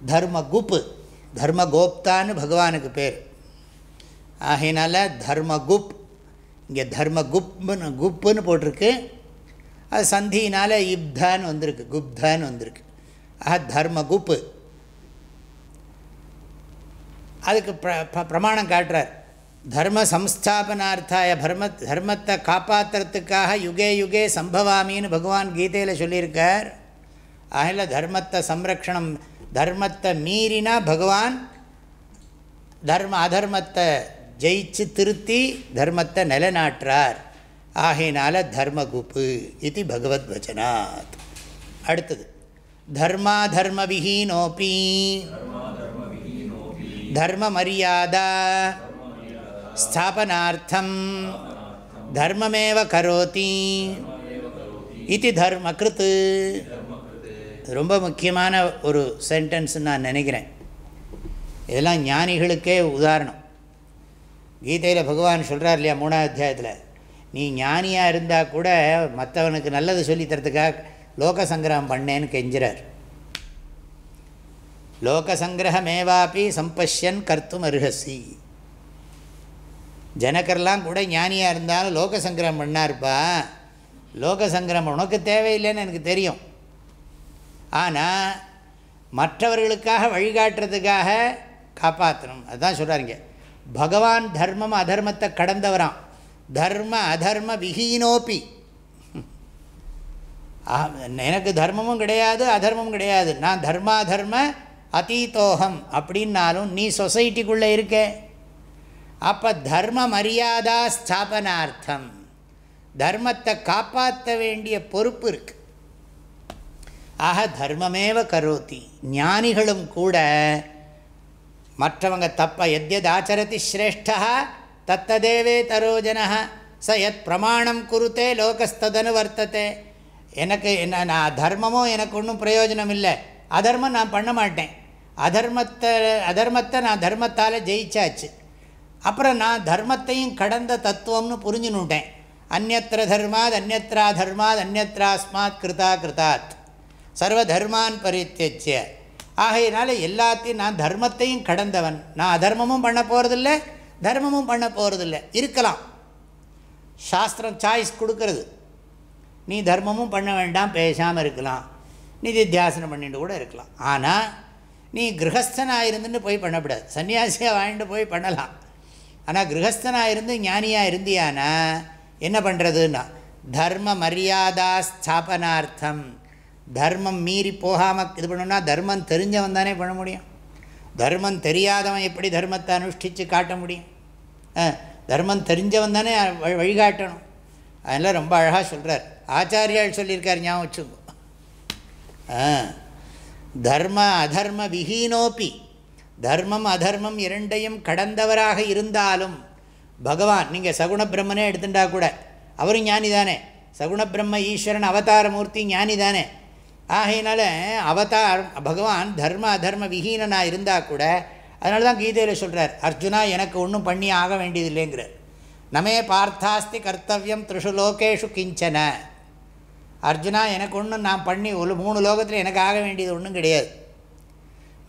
தர்மகுப்பு. தர்மகோப்தான்னு பகவானுக்கு பேர். ஆகையினால தர்மகுப் இங்கே தர்மகுப்னு குப்புன்னு போட்டிருக்கு. அது சந்தியினால் இப்தான்னு வந்திருக்கு குப்தான்னு வந்திருக்கு. ஆஹா தர்மகுப்பு. அதுக்கு பிர ப- பிரமாணம் காட்டுறார். தர்ம சம்ஸ்தாபனார்த்தாய தர்ம தர்மத்தை காப்பாற்றுறதுக்காக யுகே யுகே சம்பவாமின்னு பகவான் கீதையில் சொல்லியிருக்கார். அதில் தர்மத்தை சம்ரக்ஷணம் தர்மத்தை மீறினா பகவான் தர்ம அதர்மத்தை ஜெயிச்சு திருத்தி தர்மத்தை நிலைநாட்டுறார். ஆகையினால தர்மகுப்பு இது பகவத் வச்சனாத் அடுத்தது தர்மா தர்ம விஹீனோபி தர்ம மரியாதா ஸ்தாபனார்த்தம். தர்மமேவ கரோதி. இது தர்மகிருத்து ரொம்ப முக்கியமான ஒரு சென்டென்ஸ்ன்னு நான் நினைக்கிறேன். இதெல்லாம் ஞானிகளுக்கே உதாரணம். கீதையில் பகவான் சொல்கிறார் இல்லையா மூணாவது அத்தியாயத்தில் நீ ஞானியாக இருந்தால் கூட மற்றவனுக்கு நல்லது சொல்லித் தரத்துக்காக லோக சங்கிரகம் பண்ணேன்னு கெஞ்சிறார். லோக சங்கிரகமேவாப்பி சம்பஷ்யன் கர்த்தும் அருகசி. ஜனகர்லாம் கூட ஞானியாக இருந்தாலும் லோக சங்கிரகம் பண்ணார்ப்பா. லோக சங்கிரகம் உனக்கு தேவையில்லைன்னு எனக்கு தெரியும். ஆனால் மற்றவர்களுக்காக வழிகாட்டுறதுக்காக காப்பாற்றணும் அதுதான் சொல்கிறாருங்க பகவான் தர்மம் அதர்மத்தை கடந்தவராம். தர்ம அதர்ம விஹீனோப்பி ஆ, எனக்கு தர்மமும் கிடையாது அதர்மமும் கிடையாது. நான் தர்மாதர்ம அதீதோகம் அப்படின்னாலும் நீ சொசைட்டிக்குள்ளே இருக்க. அப்போ தர்ம மரியாதா ஸ்தாபனார்த்தம். தர்மத்தை காப்பாற்ற வேண்டிய பொறுப்பு இருக்குது ஆக தர்மமேவ கரோத்தி ஞானிகளும் கூட மற்றவங்க தப்ப எத்யத் ஆச்சரதி ஸ்ரேஷ்டா தத்ததேவே தரோஜன ச எத் பிரமாணம் குருத்தே லோகஸ்ததனு வர்த்தத்தை எனக்கு என்ன நான் தர்மமும் எனக்கு ஒன்றும் பிரயோஜனம் இல்லை அதர்மம் நான் பண்ண மாட்டேன். அதர்மத்தை அதர்மத்தை நான் தர்மத்தால் ஜெயிச்சாச்சு. அப்புறம் நான் தர்மத்தையும் கடந்த தத்துவம்னு புரிஞ்சுனுட்டேன். அந்நத்திர தர்மாத் அந்நத்ரா தர்மாத் அந்நத்ராஸ்மாத் கிருதா கிருதாத். சர்வதர்மான் தர்மான் ஆகையினால எல்லாத்தையும் நான் தர்மத்தையும் கடந்தவன். நான் அதர்மமும் பண்ண போகிறதில்ல தர்மமும் பண்ண போகிறதில்ல இருக்கலாம். சாஸ்திரம் சாய்ஸ் கொடுக்கறது. நீ தர்மமும் பண்ண வேண்டாம் பேசாமல் இருக்கலாம். நிதித்தியாசனம் பண்ணிட்டு கூட இருக்கலாம். ஆனால் நீ கிரகஸ்தனாக இருந்துன்னு போய் பண்ணக்கூடாது. சன்னியாசியாக வாங்கிட்டு போய் பண்ணலாம். ஆனால் கிரகஸ்தனாக இருந்து ஞானியாக இருந்தியானா என்ன பண்ணுறதுன்னா தர்ம மரியாதா ஸ்தாபனார்த்தம் தர்மம் மீறி போகாமல் இது பண்ணணும்னா தர்மம் தெரிஞ்சவன் தானே பண்ண முடியும். தர்மம் தெரியாதவன் எப்படி தர்மத்தை அனுஷ்டித்து காட்ட முடியும்? ஆ, தர்மம் தெரிஞ்சவன் தானே வழி- வழிகாட்டணும். அதெல்லாம் ரொம்ப அழகாக சொல்கிறார் ஆச்சாரியால் சொல்லியிருக்கார் ஞாபகம் வச்சுக்கோ. ஆ தர்ம அதர்ம விஹீனோப்பி தர்மம் அதர்மம் இரண்டையும் கடந்தவராக இருந்தாலும் பகவான் நீங்கள் சகுண பிரம்மனே எடுத்துட்டா கூட அவரும் ஞானி தானே சகுண பிரம்ம ஈஸ்வரன் அவதாரமூர்த்தி ஞானி தானே ஆகையினால அவதார் பகவான் தர்ம அதர்ம விஹீனனாக இருந்தால் கூட அதனால தான் கீதையில் சொல்கிறார் அர்ஜுனா எனக்கு ஒன்றும் பண்ணி ஆக வேண்டியது இல்லைங்கிறார் நமே பார்த்தாஸ்தி கர்த்தவியம் த்ரிஷு லோகேஷு கிஞ்சன. அர்ஜுனா எனக்கு ஒன்றும் நான் பண்ணி ஒரு மூணு லோகத்தில் எனக்கு ஆக வேண்டியது ஒன்றும் கிடையாது.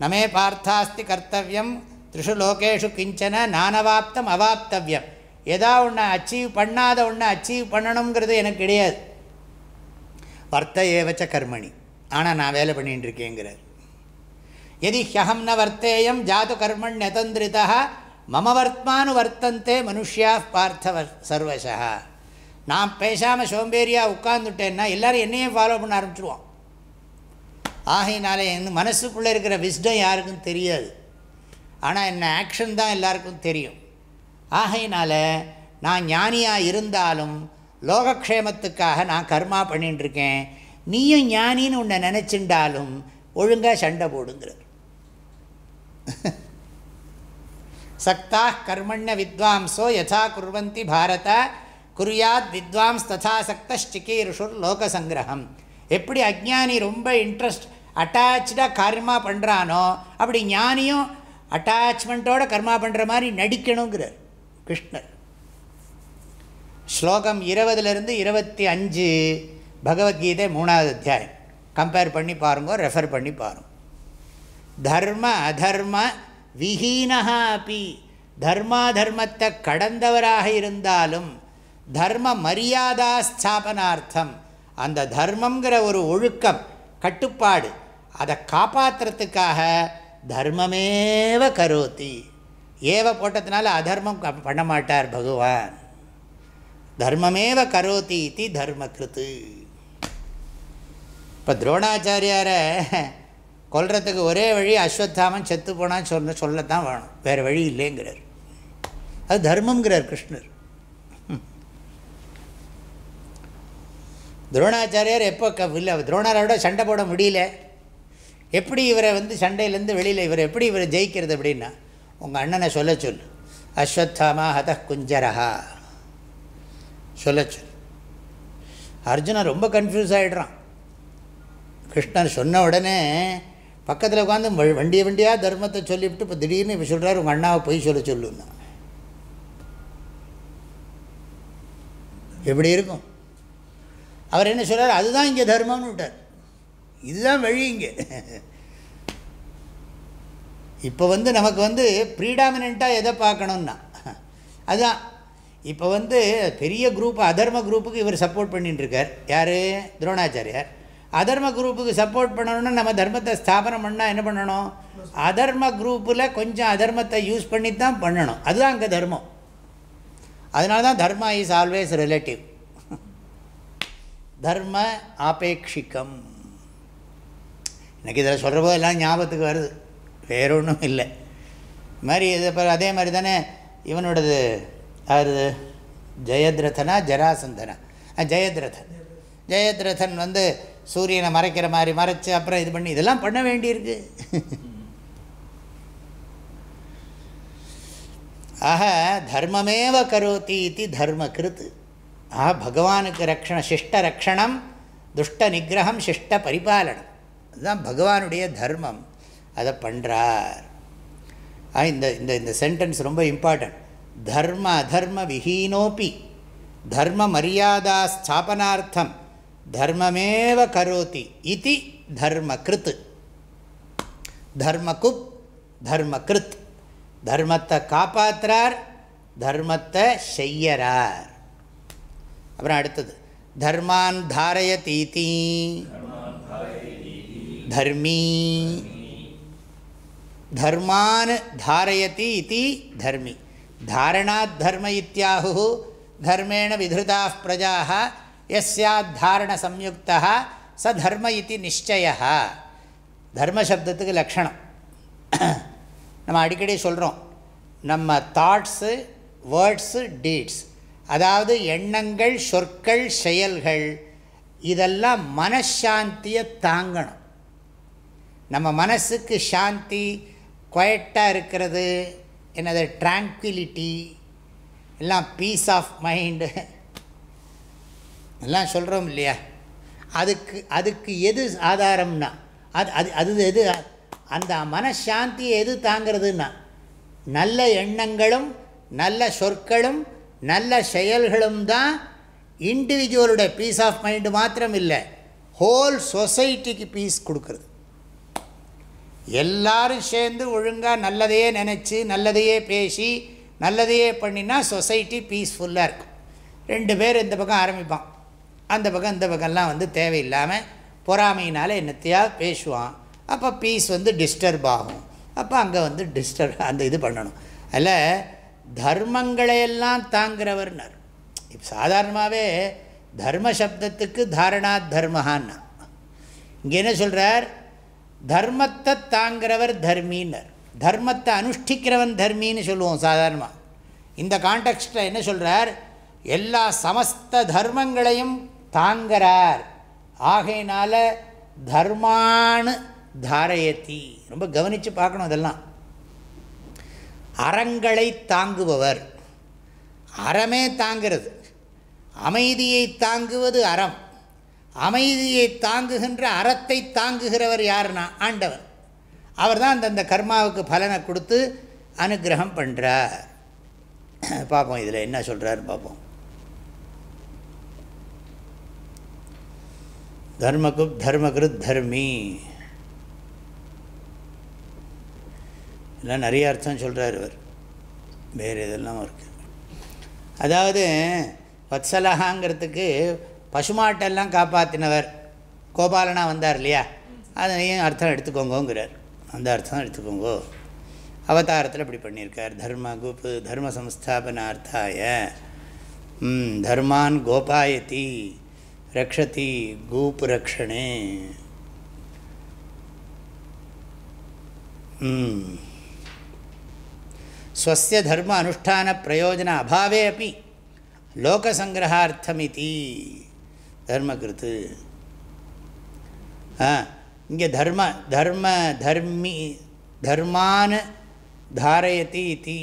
நமே பார்த்தாஸ்தி கர்த்தவியம் த்ரிஷு லோகேஷு கிஞ்சன நானவாப்தம் அவாப்தவியம். எதா ஒன்று அச்சீவ் பண்ணாத ஒன்று அச்சீவ் பண்ணணுங்கிறது எனக்கு கிடையாது. வர்த்த ஏவச்ச கர்மணி. ஆனால் நான் வேலை பண்ணிகிட்டு இருக்கேங்கிறார் எதி ஹியகம் ந வர்த்தேயம் ஜாது கர்மண் நெதந்திரிதா மம வர்த்மானு வர்த்தந்தே மனுஷியா பார்த்த சர்வசா நான் பேசாமல் சோம்பேறியாக உட்கார்ந்துட்டேன்னா எல்லோரும் என்னையே ஃபாலோ பண்ண ஆரம்பிச்சிருவான் ஆகையினால என் மனசுக்குள்ளே இருக்கிற விஸ்டம் யாருக்கும் தெரியாது. ஆனால் என்ன ஆக்ஷன் தான் எல்லாருக்கும் தெரியும். ஆகையினால நான் ஞானியாக இருந்தாலும் லோகக்ஷேமத்துக்காக நான் கர்மா பண்ணிட்டு இருக்கேன் நீயும் ஞானின்னு உன்னை நினச்சிண்டாலும் ஒழுங்காக சண்டை போடுங்கிறார். சக்தா கர்மண்ண வித்வாம்சோ யதா குர்வந்தி பாரத குறியாத் வித்வாம்ஸ் ததா சக்திகீருஷுர் லோகசங்கிரகம். எப்படி அஜ்ஞானி ரொம்ப இன்ட்ரெஸ்ட் அட்டாச்சாக கர்மா பண்ணுறானோ அப்படி ஞானியும் அட்டாச்மெண்ட்டோட கர்மா பண்ணுற மாதிரி நடிக்கணுங்கிறார் கிருஷ்ணர். ஸ்லோகம் இருபதுலேருந்து இருபத்தி அஞ்சு பகவத்கீதை மூணாவது அத்தியாயம். கம்பேர் பண்ணி பாருங்க ரெஃபர் பண்ணி பாருங்க. தர்ம அதர்ம விஹீனா அப்பி தர்மாதர்மத்தை கடந்தவராக இருந்தாலும் தர்ம மரியாதா ஸ்தாபனார்த்தம். அந்த தர்மங்கிற ஒரு ஒழுக்கம் கட்டுப்பாடு அதை காப்பாற்றுறதுக்காக தர்மமேவ கரோத்தி ஏவ போட்டதுனால அதர்மம் பண்ண மாட்டார் பகவான். தர்மமேவ கரோதி இது தர்மகிருத்து இப்போ துரோணாச்சாரியாரை கொல்றதுக்கு ஒரே வழி அஸ்வத்தாமன் செத்து போனான்னு சொல்ல சொல்லத்தான் வேணும். வேறு வழி இல்லைங்கிறார். அது தர்மங்கிறார் கிருஷ்ணர். துரோணாச்சாரியார் எப்போ க இல்லை துரோணாரோட சண்டை போட முடியல. எப்படி இவரை வந்து சண்டையிலேருந்து வெளியில் இவர் எப்படி இவரை ஜெயிக்கிறது அப்படின்னா உங்கள் அண்ணனை சொல்ல சொல்லு அஸ்வத்தாமா ஹத குஞ்சரஹா. சொல்ல சொல். அர்ஜுனன் ரொம்ப கன்ஃபியூஸ் ஆகிடுறான் கிருஷ்ணன் சொன்ன உடனே பக்கத்தில் உட்காந்து வ- வண்டிய வண்டியாக தர்மத்தை சொல்லிவிட்டு இப்போ திடீர்னு இப்போ சொல்கிறார் உங்கள் அண்ணாவை பொய் சொல்ல சொல்லுன்னா. எப்படி இருக்கும்? அவர் என்ன சொல்கிறார் அதுதான் இங்கே தர்மம்னு விட்டார். இதுதான் வழி இங்கே. இப்போ வந்து நமக்கு வந்து ப்ரீடாமினண்ட்டாக எதை பார்க்கணுன்னா அதுதான் இப்போ வந்து பெரிய குரூப் அதர்ம குரூப்புக்கு இவர் சப்போர்ட் பண்ணிட்டுருக்கார் யார்? துரோணாச்சாரியார். அதர்ம குரூப்புக்கு சப்போர்ட் பண்ணணும்னா நம்ம தர்மத்தை ஸ்தாபனம் பண்ணால் என்ன பண்ணணும்? அதர்ம குரூப்பில் கொஞ்சம் அதர்மத்தை யூஸ் பண்ணி தான் பண்ணணும். அதுதான் அங்கே தர்மம். அதனால தான் தர்மா இஸ் ஆல்வேஸ் ரிலேட்டிவ் தர்ம ஆபேட்சிக்கம் எனக்கு இதில் சொல்கிற போது எல்லாம் ஞாபகத்துக்கு வருது. வேற ஒன்றும் இல்லை. இது மாதிரி இது இப்போ அதே மாதிரி தானே இவனோடது அது ஜெயத்ரதனா ஜராசந்தனா? ஜெயத்ரதன். ஜெயத்ரதன் வந்து சூரியனை மறைக்கிற மாதிரி மறைச்சு அப்புறம் இது பண்ணி இதெல்லாம் பண்ண வேண்டியிருக்கு. ஆக தர்மமேவ கரோத்தி இது தர்ம கிருத்து. ஆக பகவானுக்கு ரக்ஷண சிஷ்ட ரக்ஷணம் துஷ்ட நிகிரகம் சிஷ்ட பரிபாலனம். அதுதான் பகவானுடைய தர்மம். அதை பண்ணுறார் ஆ இந்த இந்த இந்த சென்டென்ஸ் ரொம்ப இம்பார்ட்டன்ட் தர்ம அதர்ம விஹீனோப்பி தர்ம மரியாதா ஸ்தாபனார்த்தம். தர்மமேவ கரோதி இது தர்மகிருத் தர்மகுப் தர்மகிருத் தர்மத்தை காப்பாற்றுறார் தர்மத்தை செய்யறார் அப்புறம் அடுத்தது தர்மான் தாரய தீதி தர்மீ தர்மான் தாரயதி இது தர்மி தாரணாத் தர்ம இத்தியாகு தர்மேண விதிருதா பிரஜாக எஸ்யாத்தாரண சம்யுக்தா ச தர்ம இது நிச்சய தர்மசப்தத்துக்கு லக்ஷணம் நம்ம அடிக்கடி சொல்கிறோம் நம்ம தாட்ஸு வேர்ட்ஸு டீட்ஸ் அதாவது எண்ணங்கள் சொற்கள் செயல்கள் இதெல்லாம் மனசாந்தியை தாங்கணும். நம்ம மனசுக்கு சாந்தி குவைட்டாக இருக்கிறது என்னது ட்ராங்குவிலிட்டி எல்லாம் பீஸ் ஆஃப் மைண்டு எல்லாம் சொல்கிறோம் இல்லையா? அதுக்கு அதுக்கு எது ஆதாரம்னா? அது அது அது எது? அந்த மனசாந்தியை எது தாங்கிறதுன்னா? நல்ல எண்ணங்களும் நல்ல சொற்களும் நல்ல செயல்களும் தான் இண்டிவிஜுவலோட பீஸ் ஆஃப் மைண்டு மாத்திரம் இல்லை ஹோல் சொசைட்டிக்கு பீஸ் கொடுக்குறது. எல்லாரும் சேர்ந்து ஒழுங்காக நல்லதையே நினச்சி நல்லதையே பேசி நல்லதையே பண்ணினா சொசைட்டி பீஸ்ஃபுல்லாக இருக்கும். ரெண்டு பேர் இந்த பக்கம் ஆரம்பிப்பான். அந்த பக்கம் இந்த பக்கம்லாம் வந்து தேவையில்லாமல் பொறாமையினால் என்னத்தையா பேசுவான். அப்போ பீஸ் வந்து டிஸ்டர்ப் ஆகும். அப்போ அங்கே வந்து டிஸ்டர்ப் அந்த இது பண்ணணும். அதில் தர்மங்களையெல்லாம் தாங்கிறவர்னர். இப்போ சாதாரணமாகவே தர்ம சப்தத்துக்கு தாரணா தர்மஹான்னா. இங்கே என்ன சொல்கிறார் தர்மத்தை தாங்கிறவர் தர்மின்னர் தர்மத்தை அனுஷ்டிக்கிறவன் தர்மின்னு சொல்லுவோம் சாதாரணமாக இந்த கான்டெக்ஸ்டில் என்ன சொல்கிறார் எல்லா சமஸ்த தர்மங்களையும் தாங்கிறார். ஆகையினால தர்மானு தாரயத்தி. ரொம்ப கவனித்து பார்க்கணும் அதெல்லாம் அறங்களை தாங்குபவர். அறமே தாங்கிறது. அமைதியை தாங்குவது அறம். அமைதியை தாங்குகின்ற அறத்தை தாங்குகிறவர் யாருன்னா ஆண்டவர். அவர் தான் அந்தந்த கர்மாவுக்கு பலனை கொடுத்து அனுகிரகம் பண்ணுறார் பார்ப்போம் இதில் என்ன சொல்கிறாருன்னு பார்ப்போம். தர்மகுப் தர்மகிருத் தர்மி. எல்லாம் நிறைய அர்த்தம் சொல்கிறார் இவர். வேறு இதெல்லாம் இருக்குது அதாவது வத்சலகாங்கிறதுக்கு பசுமாட்டெல்லாம் காப்பாற்றினவர் கோபாலனா வந்தார் இல்லையா? அதையும் அர்த்தம் எடுத்துக்கோங்கோங்கிறார். அந்த அர்த்தம் எடுத்துக்கோங்கோ. அவதாரத்தில் இப்படி பண்ணியிருக்கார். தர்ம கோப்பு தர்ம சம்ஸ்தாபனார்த்தாய. தர்மான் கோபாயதி. ரக்ஷதி கூப்பு ரக்ஷணே ஸ்வசிய தர்ம அனுஷ்டான பிரயோஜன அபாவே அப்படி லோகசங்கிரகார்த்தமிதி தர்மகிருத்து ஆ இங்கே தர்ம தர்ம தர்மி தர்மான் தாரயதி இத்தி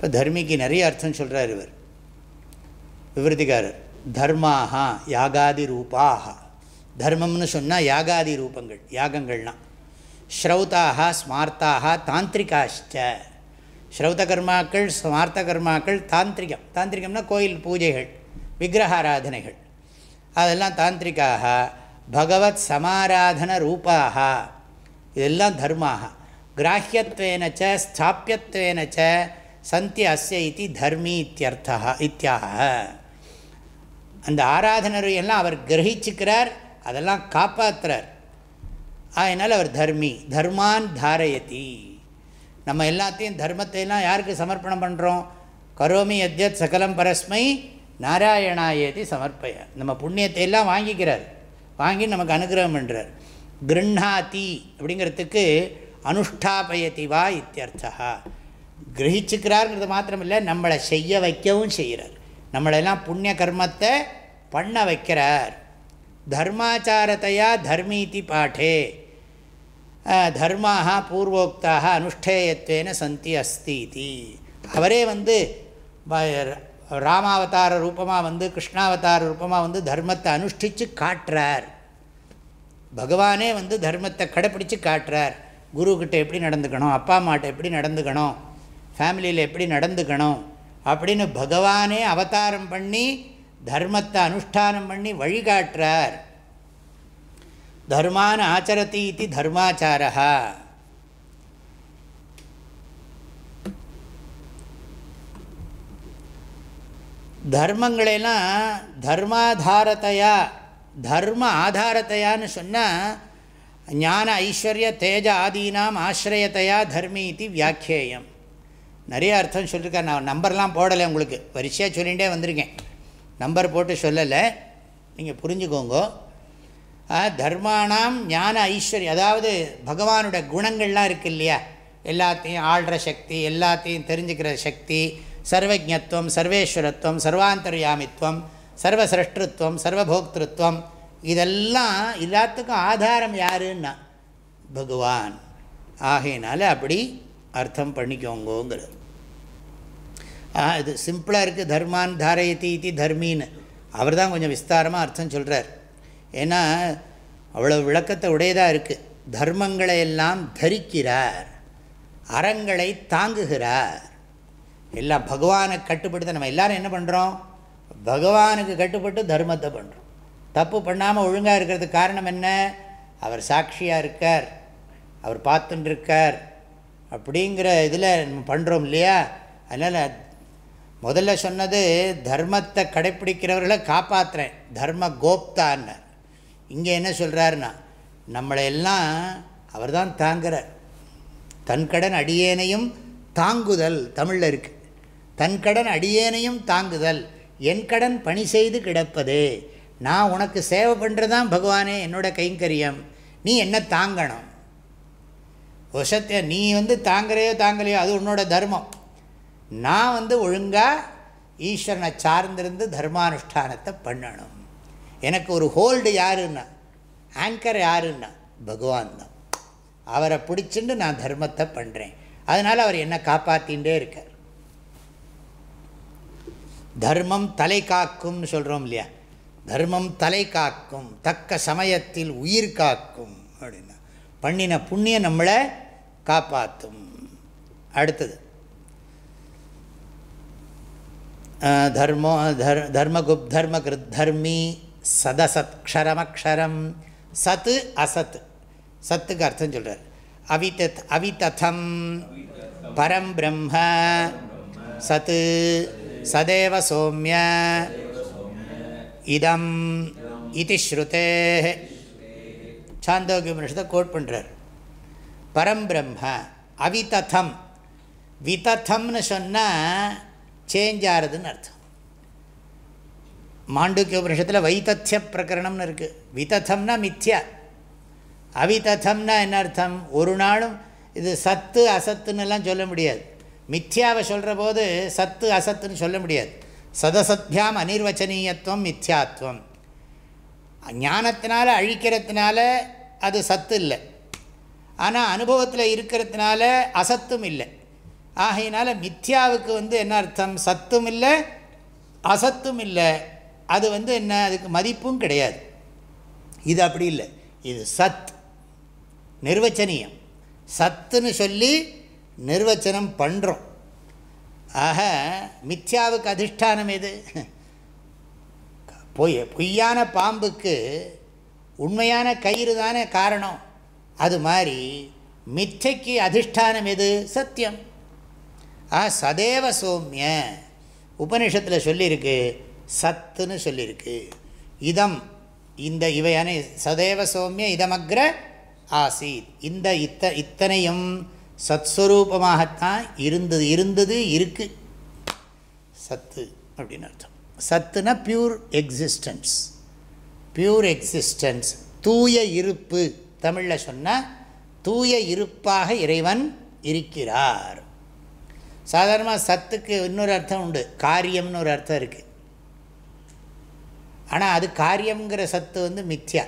இப்போ தர்மிக்கு நிறைய அர்த்தம் சொல்கிறார் இவர். விவருத்திக்காரர். தர்மாக யாகாதி ரூபாக தர்மம்னு சொன்னால் யாகாதி ரூபங்கள் யாகங்கள்லாம் ஸ்ரௌதாக ஸ்மார்த்தாக தாந்திரிகாஷ்ட ஸ்ரௌத கர்மாக்கள் ஸ்மார்த்த கர்மாக்கள் தாந்திரிகம். தாந்திரிகம்னா கோயில் பூஜைகள் விக்கிரகாராதனைகள். அதெல்லாம் தாந்திரிக்காக பகவத் சமாராதன ரூபாக இதெல்லாம் தர்மாக கிராஹியத்வேனச்ச ஸ்தாப்பியத்வேனச்ச சந்தி அஸ்ய இது தர்மி இத்தியர்த்தா இத்தியாக. அந்த ஆராதனரை எல்லாம் அவர் கிரகிச்சுக்கிறார் அதெல்லாம் காப்பாற்றுறார் அதனால் அவர் தர்மி தர்மான் தாரயதி. நம்ம எல்லாத்தையும் தர்மத்தையெல்லாம் யாருக்கு சமர்ப்பணம் பண்ணுறோம் கரோமி எத்யத் சகலம் பரஸ்மை நாராயணாயேதி சமர்ப்பய. நம்ம புண்ணியத்தை எல்லாம் வாங்கிக்கிறார். வாங்கி நமக்கு அனுகிரகம் பண்ணுறார் கிருண்ணாதி அப்படிங்கிறதுக்கு அனுஷ்டாபயதி வா இத்தியர்த்தா கிரகிச்சுக்கிறாருங்கிறது மாத்திரமில்லை நம்மளை செய்ய வைக்கவும் செய்கிறார். நம்மளெல்லாம் புண்ணிய கர்மத்தை பண்ண வைக்கிறார். தர்மாச்சாரத்தையா தர்மீதி பாட்டே. தர்மாக பூர்வோக்தாக அனுஷ்டேயத்வேன சந்தி அஸ்தி அவரே வந்து ராமாவதார ரூபமாக வந்து கிருஷ்ணாவதார ரூபமாக வந்து தர்மத்தை அனுஷ்டித்து காட்டுறார். பகவானே வந்து தர்மத்தை கடைப்பிடித்து காட்டுறார். குருக்கிட்ட எப்படி நடந்துக்கணும் அப்பா அம்மாட்ட எப்படி நடந்துக்கணும் ஃபேமிலியில் எப்படி நடந்துக்கணும்? அப்படின்னு பகவானே அவதாரம் பண்ணி தர்மத்தை அனுஷ்டானம் பண்ணி வழிகாட்டுறார். தர்மான ஆச்சரதி இது தர்மாச்சாரா தர்மங்களெல்லாம் தர்மாதாரத்தையா தர்ம ஆதாரத்தையான்னு சொன்னால் ஞான ஐஸ்வர்ய தேஜ ஆதீனாம் ஆசிரியத்தையா தர்மி இது வியாக்கியேயம். நிறைய அர்த்தம் சொல்லியிருக்கார் நான் நம்பர்லாம் போடலை உங்களுக்கு. வரிசையாக சொல்லிகிட்டே வந்திருக்கேன். நம்பர் போட்டு சொல்லலை. நீங்கள் புரிஞ்சுக்கோங்க. ஆ, தர்மானாம் ஞான ஐஸ்வர்யம் அதாவது பகவானோட குணங்கள்லாம் இருக்குது இல்லையா? எல்லாத்தையும் ஆள்ற சக்தி எல்லாத்தையும் தெரிஞ்சுக்கிற சக்தி சர்வஜத்துவம் சர்வேஸ்வரத்துவம் சர்வாந்தர்யாமித்வம் சர்வசிரஷ்டத்துவம் சர்வபோக்திருத்துவம் இதெல்லாம் எல்லாத்துக்கும் ஆதாரம் யாருன்னா பகவான். ஆகையினால அப்படி அர்த்தம் பண்ணிக்கோங்கோங்கிறது. இது சிம்பிளாக இருக்குது தர்மான் தாரயதி இது தர்மின்னு அவர் தான் கொஞ்சம் விஸ்தாரமாக அர்த்தம் சொல்கிறார் ஏன்னா அவ்வளோ விளக்கத்தை உடையதாக இருக்குது தர்மங்களை எல்லாம் தரிக்கிறார். அறங்களை தாங்குகிறார். எல்லாம் பகவானுக்கு கட்டுப்பட்டு தான். நம்ம எல்லோரும் என்ன பண்ணுறோம் பகவானுக்கு கட்டுப்பட்டு தர்மத்தை பண்ணுறோம் தப்பு பண்ணாமல் ஒழுங்காக இருக்கிறதுக்கு காரணம் என்ன? அவர் சாட்சியாக இருக்கார். அவர் பார்த்துட்டுருக்கார் அப்படிங்கிற இதில் நம்ம பண்ணுறோம் இல்லையா? அதனால் முதல்ல சொன்னது தர்மத்தை கடைப்பிடிக்கிறவர்களை காப்பாற்றுறேன் தர்ம கோப்தான்னு. இங்கே என்ன சொல்கிறாருன்னா நம்மளை எல்லாம் அவர் தான் தாங்கிறார். தன் கடன் அடியேனையும் தாங்குதல் தமிழில் இருக்குது தன் கடன் அடியேனையும் தாங்குதல். என் கடன் பணி செய்து கிடப்பது. நான் உனக்கு சேவை பண்ணுறது தான் பகவானே என்னோட கைங்கரியம். நீ என்ன தாங்கணும்? விஷத்தை நீ வந்து தாங்குறையோ தாங்கலையோ அது உன்னோட தர்மம். நான் வந்து ஒழுங்காக ஈஸ்வரனை சார்ந்திருந்து தர்மானுஷ்டானத்தை பண்ணணும். எனக்கு ஒரு ஹோல்டு யாருன்னா? ஆங்கர் யாருன்னா? பகவான் தான். அவரை பிடிச்சிட்டு நான் தர்மத்தை பண்ணுறேன் அதனால் அவர் என்னை காப்பாற்றிகிட்டே இருக்கார். தர்மம் தலை காக்கும்னு சொல்கிறோம் இல்லையா? தர்மம் தலை காக்கும். தக்க சமயத்தில் உயிர் காக்கும் அப்படின்னா. பண்ணின புண்ணியம் நம்மளை காப்பாற்றும் அடுத்தது அஹ், தர்மோ தர் தர்மகுப் தர்மகிருத் தர்மி சதசத் க்ஷரமக்ஷரம் சத்து அசத். சத்துக்கு அர்த்தம் சொல்கிறார் அவிதத் அவிததம் பரம் பிரம்ம சத்து சதேவ சோமிய இதம் இது ஸ்ருதே. சாந்தோக்கிய மனுஷத்தை கோட் பண்ணுறார் பரம் பிரம்ம அவிததம். விததம்னு சொன்னால் சேஞ்ச் ஆகிறதுன்னு அர்த்தம். மாண்டுக்கிய உபனிஷத்தில் வைத்தத்திய பிரகரணம்னு இருக்குது விததம்னா மித்யா. அவிததம்னா என்ன அர்த்தம்? ஒரு நாளும் இது சத்து அசத்துன்னெல்லாம் சொல்ல முடியாது. மித்யாவை சொல்கிற போது சத்து அசத்துன்னு சொல்ல முடியாது. சதசத்யாம் அனிர்வச்சனீயத்துவம் மித்யாத்வம் ஞானத்தினால அழிக்கிறதுனால அது சத்து இல்லை. ஆனால் அனுபவத்தில் இருக்கிறதுனால அசத்தும் இல்லை. ஆகையினால மித்யாவுக்கு வந்து என்ன அர்த்தம்? சத்தும் இல்லை அசத்தும் இல்லை. அது வந்து என்ன? அதுக்கு மதிப்பும் கிடையாது. இது அப்படி இல்லை. இது சத் நிர்வச்சனியம். சத்துன்னு சொல்லி நிர்வச்சனம் பண்ணுறோம் ஆக மித்யாவுக்கு அதிஷ்டானம் எது? பொய் பொய்யான பாம்புக்கு உண்மையான கயிறு தானே காரணம். அது மாதிரி மித்தைக்கு அதிஷ்டானம் எது? சத்தியம். ஆ சதேவ சௌமிய. உபனிஷத்தில் சொல்லியிருக்கு சத்துன்னு சொல்லியிருக்கு இதம் இந்த இவையான சதேவ சௌமிய இதமக்ர ஆசீத். இந்த இத்த இத்தனையும் சத்ஸ்வரூபமாகத்தான் இருந்தது இருந்தது இருக்கு. சத்து அப்படின்னு அர்த்தம். சத்துனா பியூர் எக்ஸிஸ்டன்ஸ் பியூர் எக்ஸிஸ்டன்ஸ் தூய இருப்பு. தமிழில் சொன்னால் தூய இருப்பாக இறைவன் இருக்கிறார். சாதாரணமாக சத்துக்கு இன்னொரு அர்த்தம் உண்டு. காரியம்னு ஒரு அர்த்தம் இருக்குது ஆனால் அது காரியங்கிற சத்து வந்து மித்யா.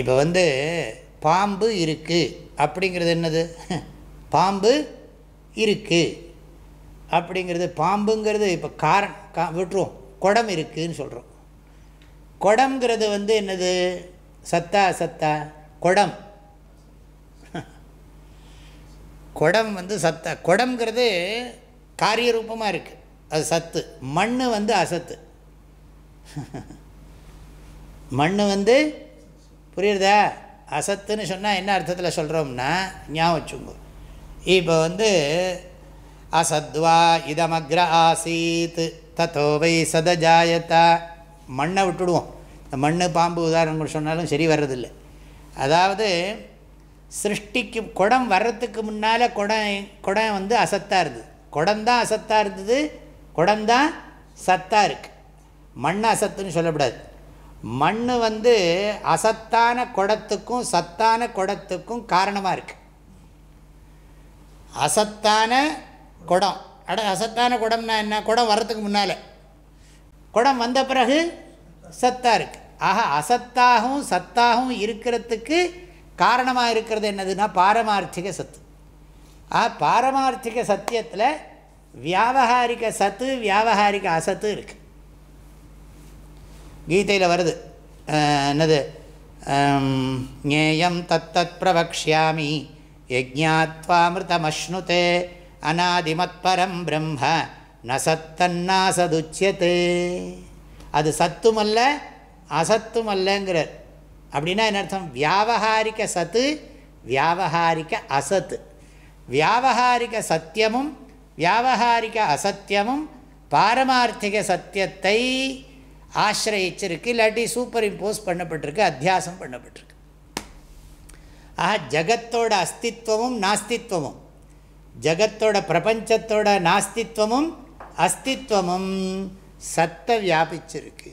இப்போ வந்து பாம்பு இருக்குது அப்படிங்கிறது என்னது? பாம்பு இருக்குது அப்படிங்கிறது பாம்புங்கிறது இப்போ காரண் கா விட்டுருவோம். குடம் இருக்குதுன்னு சொல்கிறோம் குடம்ங்கிறது வந்து என்னது? சத்தா சத்தா குடம். குடம் வந்து சத்த. குடம்ங்கிறது காரியரூபமாக இருக்குது அது சத்து. மண் வந்து அசத்து. மண் வந்து புரியுறதா? அசத்துன்னு சொன்னால் என்ன அர்த்தத்தில் சொல்கிறோம்னா ஞாபகம் வச்சுங்க இப்போ வந்து அசத்வா இதமக்ர ஆசீத் தத்தோ வை சதஜாயத்தா மண்ணை விட்டுடுவோம். இந்த மண் பாம்பு உதாரணங்கள் சொன்னாலும் சரி வர்றதில்லை. அதாவது சிருஷ்டிக்கு குடம் வர்றதுக்கு முன்னால் குடம் குடம் வந்து அசத்தாக இருந்தது. குடம்தான் அசத்தாக இருந்தது குடம் தான் சத்தாக இருக்குது மண் அசத்துன்னு சொல்லக்கூடாது மண் வந்து அசத்தான குடத்துக்கும் சத்தான குடத்துக்கும் காரணமாக இருக்குது அசத்தான குடம். அட அசத்தான குடம்னா என்ன? குடம் வர்றதுக்கு முன்னால். குடம் வந்த பிறகு சத்தாக இருக்குது ஆக அசத்தாகவும் சத்தாகவும் இருக்கிறதுக்கு காரணமாக இருக்கிறது என்னதுன்னா பாரமார்த்திக சத்து. ஆ பாரமார்த்திக சத்தியத்தில் வியாபகாரிக சத்து வியாபகாரிக அசத்து இருக்குது கீதையில் வருது. என்னது? ஞேயம் தத்தத் பிரவக்ஷாமி யஜ்ஞாத்வாமிருதமஷ்ணுதே அநாதிமத்பரம் பிரம்ம ந சத்தன்னாசதுச்சியத்தே அது சத்துமல்ல அசத்துமல்லங்கிறார். அப்படின்னா என்ன அர்த்தம்? வியாபகாரிக சத்து வியாபகாரிக அசத்து வியாபகாரிக சத்தியமும் வியாபகாரிக அசத்தியமும் பாரமார்த்திக சத்தியத்தை ஆசிரயிச்சிருக்கு இல்லாட்டி சூப்பர் இம்போஸ் பண்ணப்பட்டிருக்கு அத்தியாசம் பண்ணப்பட்டிருக்கு. ஆக ஜகத்தோட அஸ்தித்வமும் நாஸ்தித்வமும். ஜகத்தோட பிரபஞ்சத்தோட நாஸ்தித்வமும் அஸ்தித்வமும் சத்த வியாபிச்சிருக்கு.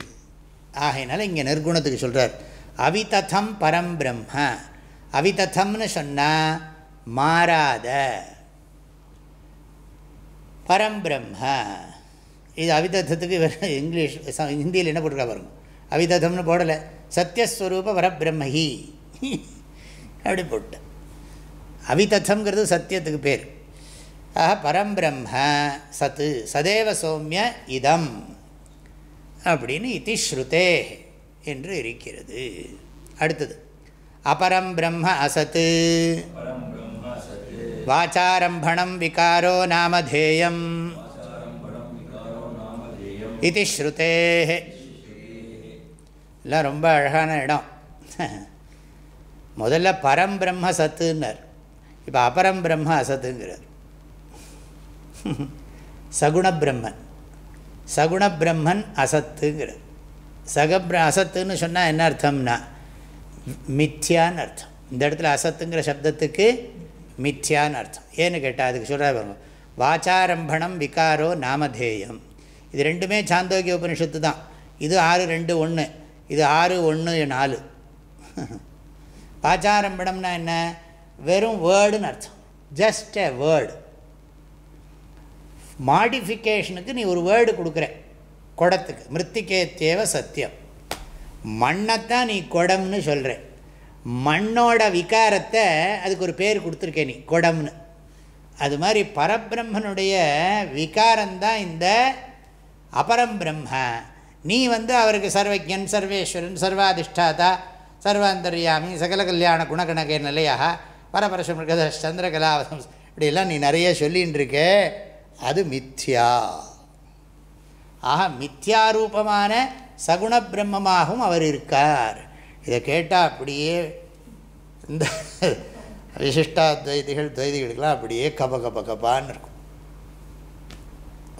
ஆகையினால இங்கே நிர்குணத்துக்கு சொல்கிறார் அவிததம் பரம் பிரம்ம. அவிததம்னு சொன்னால் மாறாத. பரம்பிரம்ம இது அவிதத்துக்கு இங்கிலீஷ் ஹிந்தியில் என்ன போட்டிருக்கா பாருங்க. அவிததம்னு போடலை. சத்தியஸ்வரூப பரபிரம்மஹி அப்படி போட்டேன் அவிதத்தம்ங்கிறது சத்தியத்துக்கு பேர். ஆக பரம்பிரம்ம சத்து சதேவ சௌமிய இதம். அப்படின்னு இதி ஸ்ருதே. என்று இருக்கிறது. அடுத்தது அபரம் பிரம்ம அசத்து. வாச்சாரம்பணம் விகாரோ நாமதேயம். இது ஸ்ருதே. எல்லாம் ரொம்ப அழகான இடம். முதல்ல பரம் பிரம்ம சத்துன்னார். இப்போ அபரம் பிரம்ம அசத்துங்கிறார். சகுண பிரம்மன். சகுண பிரம்மன் அசத்துங்கிறார். சகப்ர அசத்துன்னு சொன்னால் என்ன அர்த்தம்னா? மித்யான்னு அர்த்தம். இந்த இடத்துல அசத்துங்கிற சப்தத்துக்கு மித்யான்னு அர்த்தம். ஏன்னு கேட்டால் அதுக்கு சொல்கிறா பாருங்க. வாச்சாரம்பணம் விகாரோ நாமதேயம். இது ரெண்டுமே சாந்தோக்கிய உபனிஷத்து தான். இது ஆறு ரெண்டு ஒன்று இது ஆறு ஒன்று நாலு. வாச்சாரம்பணம்னா என்ன? வெறும் வேர்டுன்னு அர்த்தம். ஜஸ்ட் எ வேர்டு மாடிஃபிகேஷனுக்கு நீ ஒரு வேர்டு கொடுக்குற. குடத்துக்கு. மிருத்திகேத்தேவ சத்தியம். மண்ணைத்தான் நீ குடம்னு சொல்கிற மண்ணோட விகாரத்தை அதுக்கு ஒரு பேர் கொடுத்துருக்கே நீ குடம்னு. அது மாதிரி பரபிரம்மனுடைய விகாரம்தான் இந்த அபரம் பிரம்ம. நீ வந்து அவருக்கு சர்வஜன் சர்வேஸ்வரன் சர்வாதிஷ்டாதா சர்வாந்தர்யாமி சகல கல்யாண குணகணகே நிலையா பரபரசுமிருகத சந்திரகலாவசம் இப்படியெல்லாம் நீ நிறைய சொல்லின்னு இருக்கே அது மித்யா. ஆக மித்யாரூபமான சகுண பிரம்மமாகவும் அவர் இருக்கார். இதை கேட்டால் அப்படியே இந்த விசிஷ்டாத்வைதிகள் துவைதிகளுக்கெல்லாம் அப்படியே கப கப கபான்னு இருக்கும்.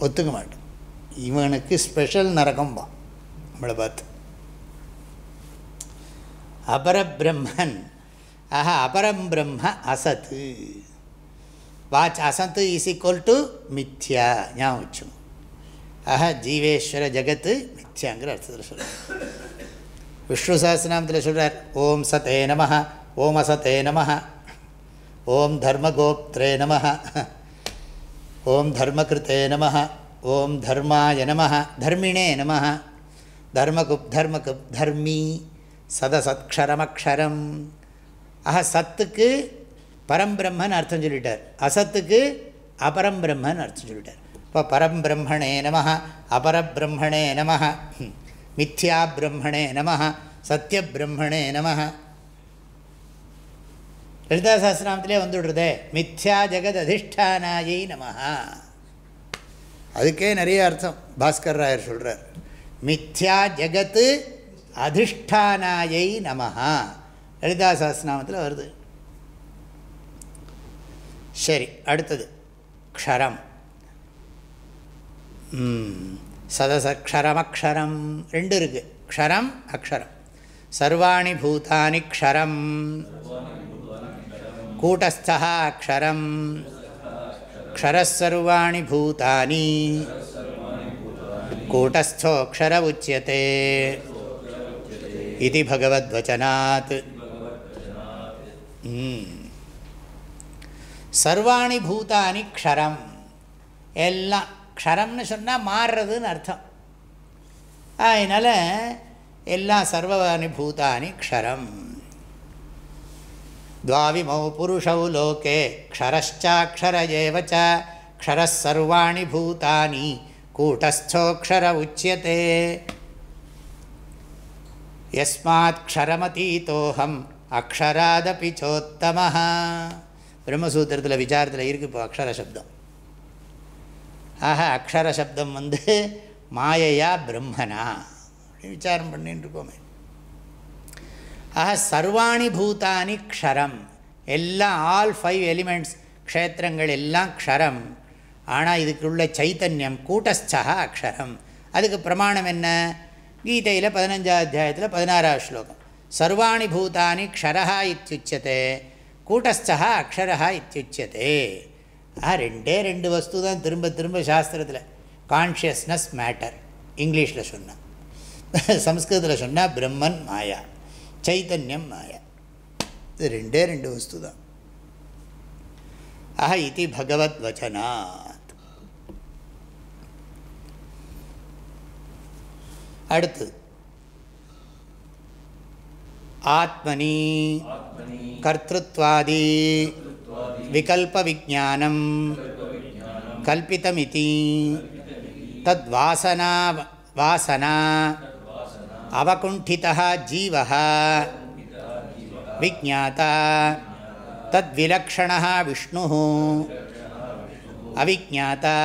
ஒத்துக்க மாட்டோம் இவனுக்கு ஸ்பெஷல் நரகம்பா நம்மளை பார்த்து. அபரபிரம்மன் ஆக அபரம் பிரம்ம அசத்து. வாட்ச் அசத்து இஸ் ஈக்குவல் டு மித்யா. ஞாபகம் வச்சுக்கணும் ஆஹா ஜீவேஸ்வர ஜகத்து மித்யாங்கிற அர்த்தத்தில் சொல்கிறார் விஷ்ணு சாஸ்திரநாமத்தில் சொல்கிறார் ஓம் சதே நம ஓம் அசதே நம ஓம் தர்மகோப்திரே நம ஓம் தர்மகிருத்தே நம ஓம் தர்மாய நம தர்மிணே நம தர்மகுப் தர்மகுப் தர்மி சதசத்க்ஷரமக்ஷரம் ஆஹா சத்துக்கு பரம்பிரம்மன் அர்த்தம் சொல்லிட்டார். அசத்துக்கு அபரம்பிரம்மன் அர்த்தம் சொல்லிட்டார். இப்போ பரம்பிரம்மணே நம அபரபிரம்மணே நம மித்யா பிரம்மணே நம சத்தியபிரம்மணே நம லலிதா சாஸ்திராமத்திலே வந்துவிடுறதே மித்யா ஜெகத் அதிஷ்டானாயை நம அதுக்கே நிறைய அர்த்தம் பாஸ்கர் ராயர் சொல்கிறார் மித்யா ஜெகத்து அதிஷ்டானாயை நம லலிதா சாஸ்திரநாமத்தில் வருது சரி அடுத்தது க்ஷரம் சதசக்ஷரமக்ஷரம் ரெண்டு இருக்குது க்ஷரம் அக்ஷரம். சர்வாணி பூதானி க்ஷரம். கூட்டஸ்தா அக்ஷரம் க்ஷரசர்வாணி பூதானி. கூட்டஸ்தோக்ஷர உச்சியते இது பகவத்வச்சனாத். சர்வாணி பூதானி க்ஷரம். எல்லாம் க்ஷரம்னு சொன்னால் மாறுறதுன்னு அர்த்தம் அதனால் எல்லாம் சர்வாணி பூதானி க்ஷரம் द्वाविमौ पुरुषौ लोके क्षरश्चाक्षर एव च क्षरः सर्वाणि भूतानि कूटस्थोऽक्षर उच्यते यस्मात् क्षरमतीतोऽहम् அக்ஷராதபி சோத்தமஹா பிரம்மசூத்திரத்தில் விசாரத்தில் இருக்குது இப்போ அக்ஷர சப்தம் ஆக அக்ஷர சப்தம் வந்து மாயையா பிரம்மனா? விசாரம் பண்ணிட்டு இருக்கோமே. ஆக சர்வாணி பூதானி க்ஷரம். எல்லாம் ஆல் ஃபைவ் எலிமெண்ட்ஸ் க்ஷேத்திரங்கள் எல்லாம் க்ஷரம். ஆனால் இதுக்குள்ள சைத்தன்யம் கூட்டஸ்தா அக்ஷரம் அதுக்கு பிரமாணம் என்ன? கீதையில் பதினஞ்சாம் அத்தியாயத்தில் பதினாறாவது ஸ்லோகம். சர்வாணி பூதானி க்ஷரா இத்தியுச்சதே கூட்டஸ்தா அக்ஷரா இத்தியுச்சதே ஆ ரெண்டே ரெண்டு வஸ்து தான் திரும்ப திரும்ப சாஸ்திரத்தில். கான்ஷியஸ்னஸ் மேட்டர் இங்கிலீஷில் சொன்னால் சம்ஸ்கிருதத்தில் சொன்னால் பிரம்மன் மாயா சைத்தன்யம் மாயா இது ரெண்டே ரெண்டு வஸ்து தான். ஆஹ இது பகவத் வச்சனாத் அடுத்து. ஆத்மனி. கர்த்திருவாதி விகல்ப விஜானம் கல்பிதமிதி தத்வாசனா வாசனா அவகுண்டிதா ஜீவ விஜாத்தா தத்விலக்ஷண விஷ்ணு அவிஜாத்தா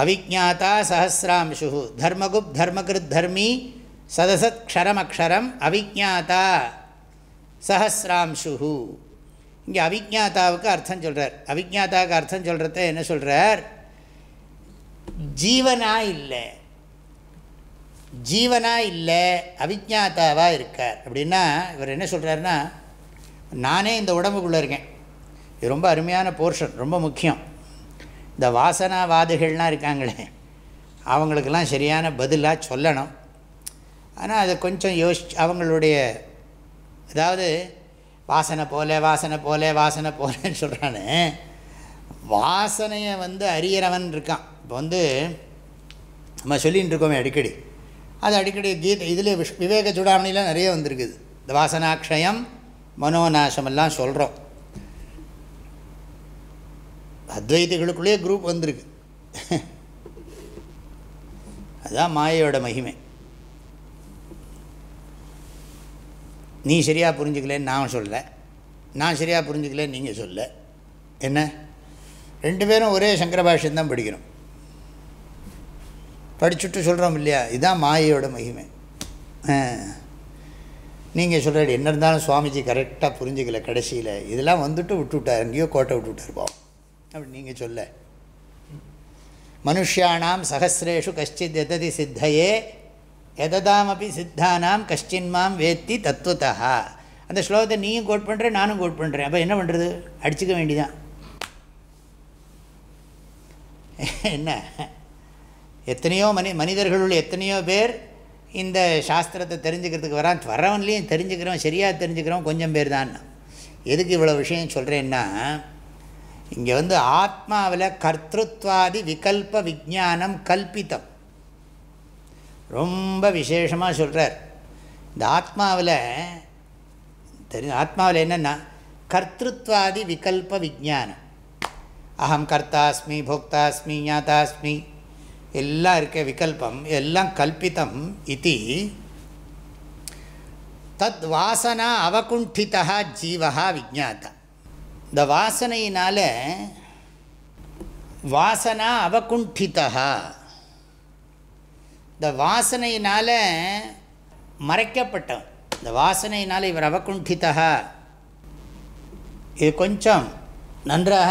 அவிஜாத்தா சஹசிராம்சு தர்மகுப் தர்மகிருத் தர்மி சதசத் க்ஷரமக்ஷரம் அவிஜாத்தா சஹசிராம்சு இங்கே அவிஜாதாவுக்கு அர்த்தம் சொல்கிறார் அவிஜாதாவுக்கு அர்த்தம் சொல்கிறத என்ன சொல்கிறார் ஜீவனா இல்லை. ஜீவனா இல்லை அவிஜாதாவாக இருக்கார். அப்படின்னா இவர் என்ன சொல்கிறாருன்னா நானே இந்த உடம்புக்குள்ளே இருக்கேன். இது ரொம்ப அருமையான போர்ஷன் ரொம்ப முக்கியம். இந்த வாசனாவாதிகள்லாம் இருக்காங்களே அவங்களுக்கெல்லாம் சரியான பதிலாக சொல்லணும். ஆனால் அதை கொஞ்சம் யோசி அவங்களுடைய அதாவது வாசனை போல வாசனை போல வாசனை போலன்னு சொல்கிறானு வாசனையை வந்து அறியறவன் இருக்கான். இப்போ வந்து நம்ம சொல்லின்னு இருக்கோமே அடிக்கடி. அது அடிக்கடி கீதை இதில் விஷ் விவேக சூடாமணிலாம் நிறைய வந்திருக்குது. இந்த வாசனாட்சயம் மனோநாசமெல்லாம் சொல்கிறோம் அத்வைதிகளுக்குள்ளேயே குரூப் வந்திருக்கு. அதுதான் மாயையோட மகிமை. நீ சரியாக புரிஞ்சுக்கலன்னு நான் சொல்ல நான் சரியாக புரிஞ்சுக்கலன்னு நீங்கள் சொல்ல என்ன? ரெண்டு பேரும் ஒரே சங்கர பாஷ்யம் தான் படிச்சுட்டு சொல்கிறோம் இல்லையா? இதுதான் மாயையோட மகிமை. நீங்கள் சொல்கிற என்ன இருந்தாலும் சுவாமிஜி கரெக்டாக புரிஞ்சுக்கல கடைசியில். இதெல்லாம் வந்துட்டு விட்டுவிட்டார். எங்கேயோ கோட்டை விட்டுவிட்டார் பாவம். அப்படி நீங்கள் சொல்ல. மனுஷியானாம் சகசிரேஷு கஷ்டித் எததி சித்தையே எததாமப்பி சித்தானாம் கஷ்டின்மாம் வேத்தி தத்துவத்தா அந்த ஸ்லோகத்தை நீயும் கோட் பண்ணுற நானும் கோட் பண்ணுறேன் அப்போ என்ன பண்ணுறது அடிச்சுக்க வேண்டிதான். என்ன? எத்தனையோ மனி மனிதர்களுள் எத்தனையோ பேர் இந்த சாஸ்திரத்தை தெரிஞ்சுக்கிறதுக்கு வரான். வரவன்லேயும் தெரிஞ்சுக்கிறோம் சரியாக தெரிஞ்சுக்கிறோம் கொஞ்சம் பேர் தான் எதுக்கு இவ்வளோ விஷயம் சொல்கிறேன்னா இங்கே வந்து ஆத்மாவில் கர்த்தத்வாதி விகல்ப விஜானம் கல்பித்தம். ரொம்ப விசேஷமாக சொல்கிறார் இந்த ஆத்மாவில் தெரியும் ஆத்மாவில் என்னென்னா கர்த்தத்வாதி விகல்ப விஜானம் அகம் கர்த்தாஸ்மி போக்தாஸ்மி ஞாதாஸ்மி எல்லாம் இருக்க விகல்பம் எல்லாம் கல்பித்தம் இது. தத் வாசனா அவகுண்டிதா ஜீவா விஜாத்தா இந்த வாசனையினால் வாசனா அவகுண்டிதா இந்த வாசனையினால் மறைக்கப்பட்டவன். இந்த வாசனையினால் இவர் அவகுண்டிதா இது கொஞ்சம் நன்றாக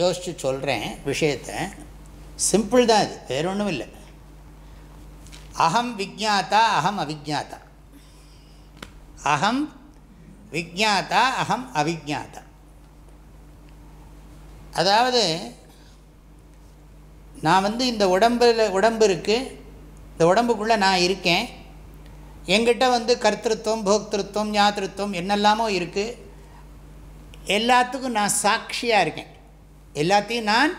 யோசித்து சொல்கிறேன் விஷயத்தை. சிம்பிள் தான் இது வேறு ஒன்றும் இல்லை. அகம் விஜாத்தா அகம் அவிஜாத்தா அகம் விஜாத்தா அகம் அவிஜாத்தா அதாவது நான் வந்து இந்த உடம்பில் உடம்பு இருக்குது இந்த உடம்புக்குள்ளே நான் இருக்கேன். எங்கிட்ட வந்து கர்த்திருவம் போக்திருத்தம் ஞாத்திருத்துவம் என்னெல்லாமோ இருக்குது எல்லாத்துக்கும் நான் சாட்சியாக இருக்கேன். எல்லாத்தையும் நான்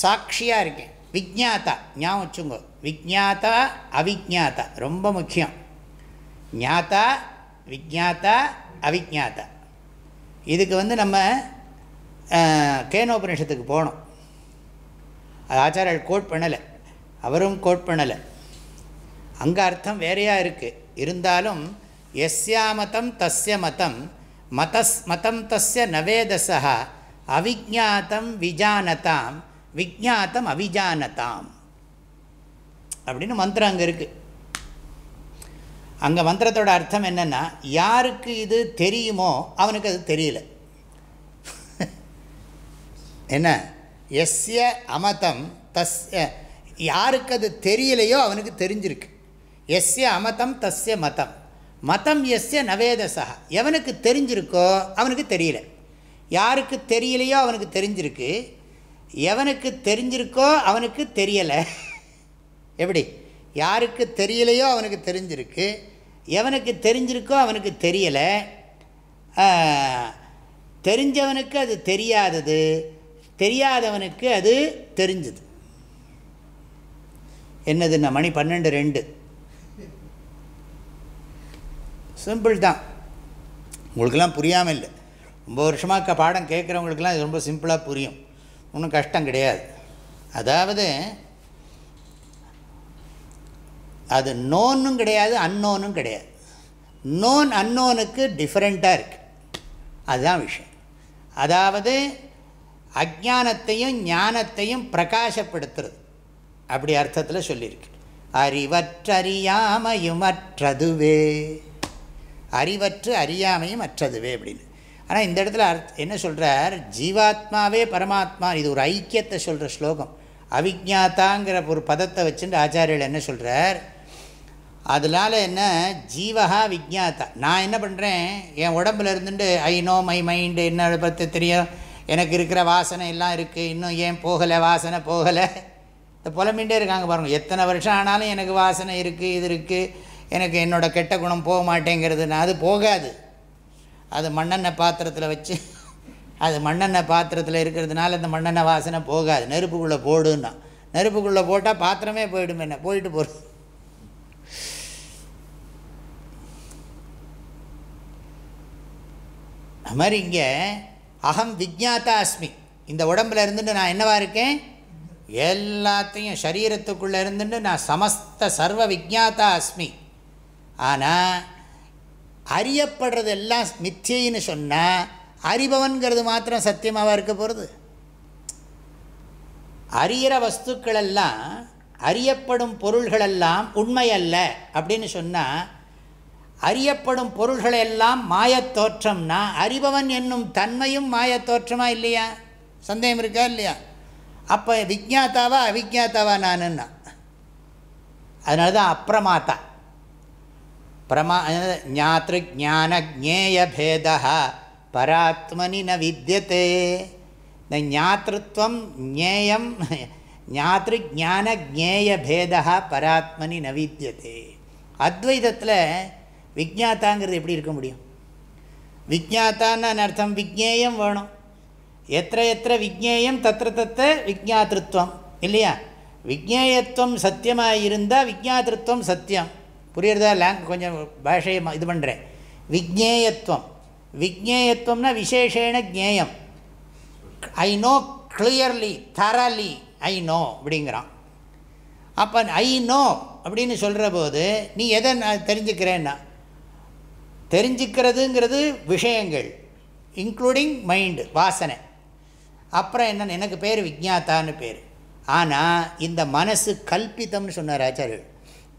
சாட்சியாக இருக்கேன். விஜாத்தா ஞாபகம் வச்சுங்கோ விஜாத்தா அவிஜாத்தா ரொம்ப முக்கியம். ஞாத்தா விஜாத்தா அவிஜாத்தா இதுக்கு வந்து நம்ம கேனோபனிஷத்துக்கு போகணும் அது ஆச்சாரியர் கோட் பண்ணலை. அவரும் கோட் பண்ணலை. அங்கே அர்த்தம் வேறையாக இருக்குது இருந்தாலும் எஸ்யா மதம் தஸ்ய மதம் மதஸ் மதம் தஸ்ய நவேதசா அவிஜாத்தம் விஜானதாம் விஜாத்தம் அவிஜானதாம். அப்படின்னு மந்திரம் அங்கே இருக்குது அங்கே மந்திரத்தோட அர்த்தம் என்னென்னா யாருக்கு இது தெரியுமோ அவனுக்கு அது தெரியல. என்ன? எஸ்ய அமதம் தஸ்ய யாருக்கு அது தெரியலையோ அவனுக்கு தெரிஞ்சிருக்கு. எஸ்ய அமதம் தஸ்ய மதம். மதம் எஸ்ய நவேதசா எவனுக்கு தெரிஞ்சிருக்கோ அவனுக்கு தெரியல. யாருக்கு தெரியலையோ அவனுக்கு தெரிஞ்சிருக்கு. எவனுக்கு தெரிஞ்சிருக்கோ அவனுக்கு தெரியலை. எப்படி? யாருக்கு தெரியலையோ அவனுக்கு தெரிஞ்சிருக்கு. எவனுக்கு தெரிஞ்சிருக்கோ அவனுக்கு தெரியலை. தெரிஞ்சவனுக்கு அது தெரியாதது. தெரியாதவனுக்கு அது தெரிஞ்சது. என்னதுன்னா மணி பன்னெண்டு ரெண்டு. சிம்பிள் தான். உங்களுக்கெல்லாம் புரியாமல் இல்லை. ரொம்ப வருஷமாக பாடம் கேட்குறவங்களுக்கெல்லாம் இது ரொம்ப சிம்பிளாக புரியும். ஒன்றும் கஷ்டம் கிடையாது. அதாவது அது நோன்னும் கிடையாது அன்னோனும் கிடையாது. நோன் அன்னோனுக்கு டிஃப்ரெண்ட்டாக இருக்குது அதுதான் விஷயம். அதாவது அஜானத்தையும் ஞானத்தையும் பிரகாசப்படுத்துறது. அப்படி அர்த்தத்தில் சொல்லியிருக்கு. அறிவற்றறியாமையுமற்றதுவே. அறிவற்று அறியாமையும் அற்றதுவே அப்படின்னு. ஆனால் இந்த இடத்துல அர்த் என்ன சொல்கிறார் ஜீவாத்மாவே பரமாத்மா இது ஒரு ஐக்கியத்தை சொல்கிற ஸ்லோகம். அவிஜாத்தாங்கிற ஒரு பதத்தை வச்சுட்டு ஆச்சாரியர்கள் என்ன சொல்கிறார் அதனால் என்ன? ஜீவகா விஜாத்தா நான் என்ன பண்ணுறேன் என் உடம்புல இருந்துட்டு ஐ நோ மை மைண்டு என்ன பற்றி தெரியும்? எனக்கு இருக்கிற வாசனை எல்லாம் இருக்குது இன்னும் ஏன் போகலை வாசனை போகலை? இந்த புலம்பின்ண்டே இருக்காங்க பாருங்கள் எத்தனை வருஷம் ஆனாலும் எனக்கு வாசனை இருக்குது இது இருக்குது எனக்கு என்னோடய கெட்ட குணம் போக மாட்டேங்கிறதுனா அது போகாது. அது மண்ணெண்ணெய் பாத்திரத்தில் வச்சு அது மண்ணெண்ணெய் பாத்திரத்தில் இருக்கிறதுனால அந்த மண்ணெண்ணெய் வாசனை போகாது. நெருப்புக்குள்ளே போடுன்னா. நெருப்புக்குள்ளே போட்டால் பாத்திரமே போயிடும் என்ன? போயிட்டு போகிறது அது மாதிரி இங்கே அகம் விஜாத்தா அஸ்மி. இந்த உடம்பில் இருந்துட்டு நான் என்னவா இருக்கேன்? எல்லாத்தையும் சரீரத்துக்குள்ளே இருந்துட்டு நான் சமஸ்த சர்வ விஜாத்தா அஸ்மி. ஆனால் அறியப்படுறது எல்லாம் மித்தியின்னு சொன்னால் அறிபவன்கிறது மாத்திரம் சத்தியமாக இருக்க போகிறது அறியிற வஸ்துக்களெல்லாம் அறியப்படும் பொருள்களெல்லாம் உண்மையல்ல அப்படின்னு சொன்னால் அறியப்படும் பொருள்களெல்லாம் மாயத்தோற்றம்னா அறிபவன் என்னும் தன்மையும் மாயத்தோற்றமாக இல்லையா? சந்தேகம் இருக்கா இல்லையா? அப்போ விஜாத்தாவா அவிஜாத்தாவா நானுன்னா? அதனால தான் அப்பிரமாத்தா பிரமா ஞாத்திரு பராத்மனி ந வித்தியதே இந்த ஞாத்திருவம் ஜேயம் ஞாத்திரு பராத்மனி ந வித்தியதே அத்வைதத்தில் விஜாத்தாங்கிறது எப்படி இருக்க முடியும்? விஜாத்தான்னு அர்த்தம்? விஜேயம் வேணும். எத்த எத்த விஜேயம் தத்திர தத்த விஜாத்திருவம் இல்லையா? விஜேயத்துவம் சத்தியமாக இருந்தால் விஜாத்திருவம் சத்தியம். புரியுறதா? லேங் கொஞ்சம் பாஷையை இது பண்ணுறேன் விஜ்ஞேயத்துவம். விஜ்ஞேயத்துவம்னா விசேஷேன ஜேயம் ஐ நோ கிளியர்லி தரலி ஐ நோ அப்படிங்கிறான். அப்போ ஐ நோ அப்படின்னு சொல்கிற போது நீ எதை நான் தெரிஞ்சுக்கிறேன்னா தெரிஞ்சுக்கிறதுங்கிறது விஷயங்கள் இன்க்ளூடிங் மைண்டு வாசனை. அப்புறம் என்னென்னு எனக்கு பேர் விஜாத்தான்னு பேர். ஆனால் இந்த மனசு கல்பித்தம்னு சொன்னார் ஆச்சாரியர்.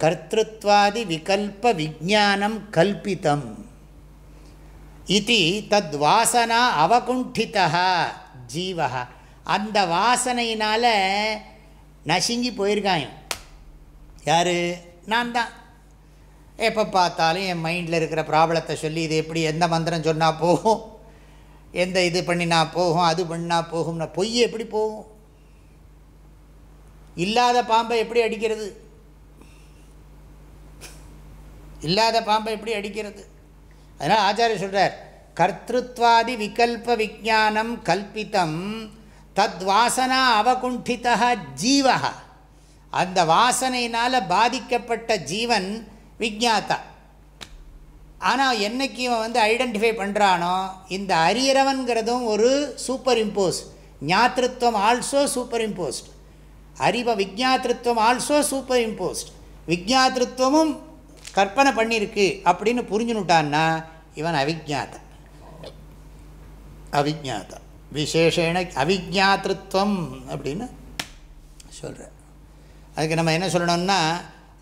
கர்த்திருவாதி விகல்ப விஜானம் கல்பித்தம் இது தத் வாசனா அவகுண்டிதா ஜீவா அந்த வாசனையினால் நசுங்கி போயிருக்காயும். யார்? நான் தான். எப்போ பார்த்தாலும் என் மைண்டில் இருக்கிற ப்ராப்ளத்தை சொல்லி இது எப்படி எந்த மந்திரம் சொன்னால் போகும்? எந்த இது பண்ணினா போகும்? அது பண்ணினா போகும்னா பொய் எப்படி போகும்? இல்லாத பாம்பை எப்படி அடிக்கிறது? இல்லாத பாம்பை எப்படி அடிக்கிறது? அதனால் ஆச்சாரிய சொல்கிறார் கர்த்திருவாதி விகல்ப விஜானம் கல்பித்தம் தத்வாசனா அவகுண்டிதா ஜீவா அந்த வாசனையினால் பாதிக்கப்பட்ட ஜீவன் விஜாத்தா ஆனால் என்னைக்கு இவன் வந்து ஐடென்டிஃபை பண்ணுறானோ இந்த அரியறவன்கிறதும் ஒரு சூப்பர் இம்போஸ் ஞாத்திருவம் ஆல்சோ சூப்பர் இம்போஸ்ட் அறிவ விஜாத்திருவம் ஆல்சோ சூப்பர் இம்போஸ்ட் விஜாத்திருவமும் கற்பனை பண்ணியிருக்கு அப்படின்னு புரிஞ்சுனுட்டான்னா இவன் அவிஜாத அவிஜாத விசேஷேன அவிஜாத்திருவம் அப்படின்னு சொல்கிறேன் அதுக்கு நம்ம என்ன சொல்லணும்னா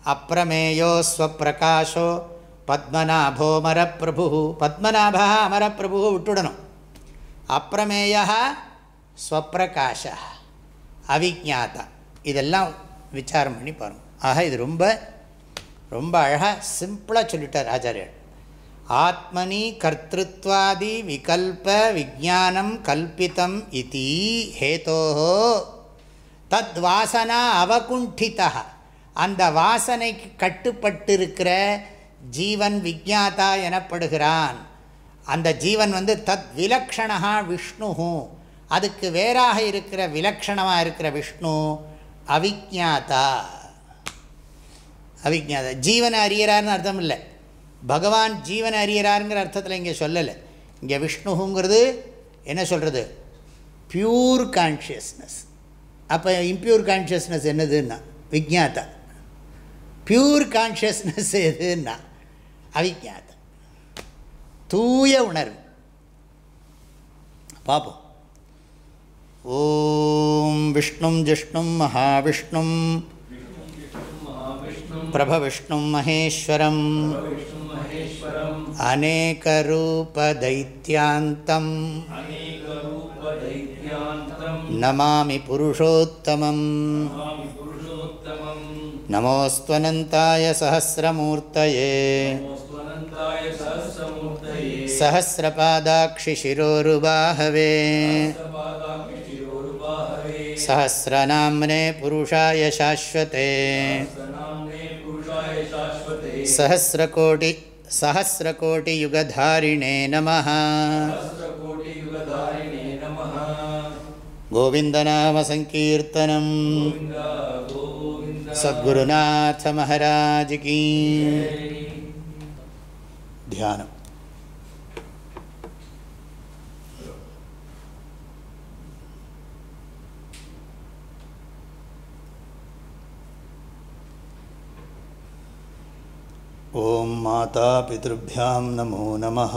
அப்பிரமேயோ ஸ்வப்பிரகாஷோ பத்மநாபோ மரப்பிரபு பத்மநாபா அமரப்பிரபு விட்டுடணும். அப்பிரமேயா ஸ்வப்பிரகாஷ. அவிஜாதா இதெல்லாம் விசாரம் பண்ணி பாருங்கள் ஆக இது ரொம்ப ரொம்ப அழகாக சிம்பிளாக சொல்லிட்டார் ஆச்சாரியர். ஆத்மனி கர்த்திருவாதி விகல்ப விஜானம் கல்பித்தம் இது ஹேதோ தத் வாசனா அவகுண்டிதா அந்த வாசனைக்கு கட்டுப்பட்டிருக்கிற ஜீவன் விஜாதா எனப்படுகிறான். அந்த ஜீவன் வந்து தத் விலக்ஷணா விஷ்ணு அதுக்கு வேறாக இருக்கிற விலக்ஷணமாக இருக்கிற விஷ்ணு அவிஜாதா அவிஜாத ஜீவனை அறியறாருன்னு அர்த்தம் இல்லை. பகவான் ஜீவனை அறியறாருங்கிற அர்த்தத்தில் இங்கே சொல்லலை. இங்கே விஷ்ணுங்கிறது என்ன சொல்கிறது பியூர் கான்ஷியஸ்னஸ் அப்போ இம்ப்யூர் கான்ஷியஸ்னஸ் என்னதுன்னா விஜாத்தா பியூர் கான்ஷியஸ்னஸ் எதுன்னா அவிஜாத்தா தூய உணர்வு. பார்ப்போம் ஓம் விஷ்ணும் ஜிஷ்ணும் மகாவிஷ்ணும். प्रभविष्णुं महेश्वरम् अनेकरूपदैत्यान्तम् नमामि पुरुषोत्तमम् नमोऽस्त्वनन्ताय सहस्रमूर्तये सहस्रपादाक्षिशिरोरुबाहवे सहस्रनाम्ने पुरुषाय शाश्वते सहस्रकोटि सहस्रकोटियुगधारिणे नमः गोविन्दनामसङ्कीर्तनं सद्गुरुनाथमहाराजकी ध्यानम् ॐ मातापितृभ्यां नमो नमः।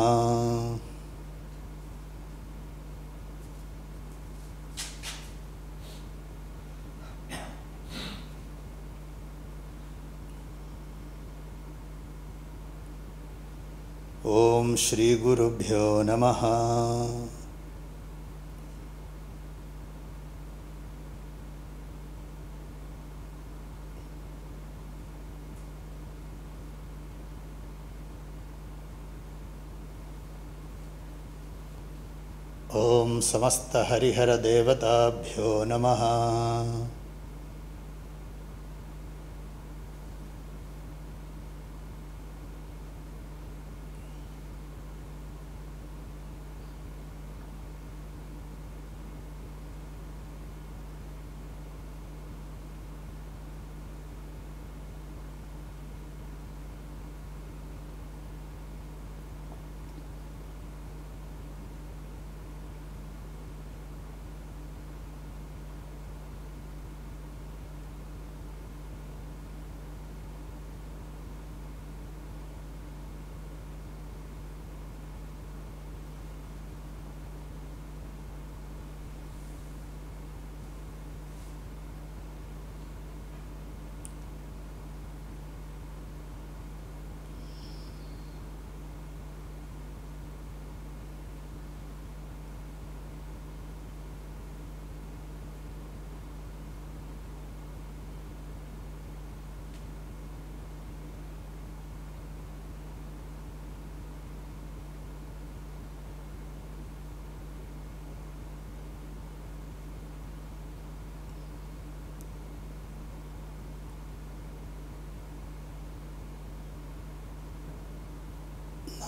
ॐ श्रीगुरुभ्यो नमः। ॐ समस्तहरिहरदेवताभ्यो नमः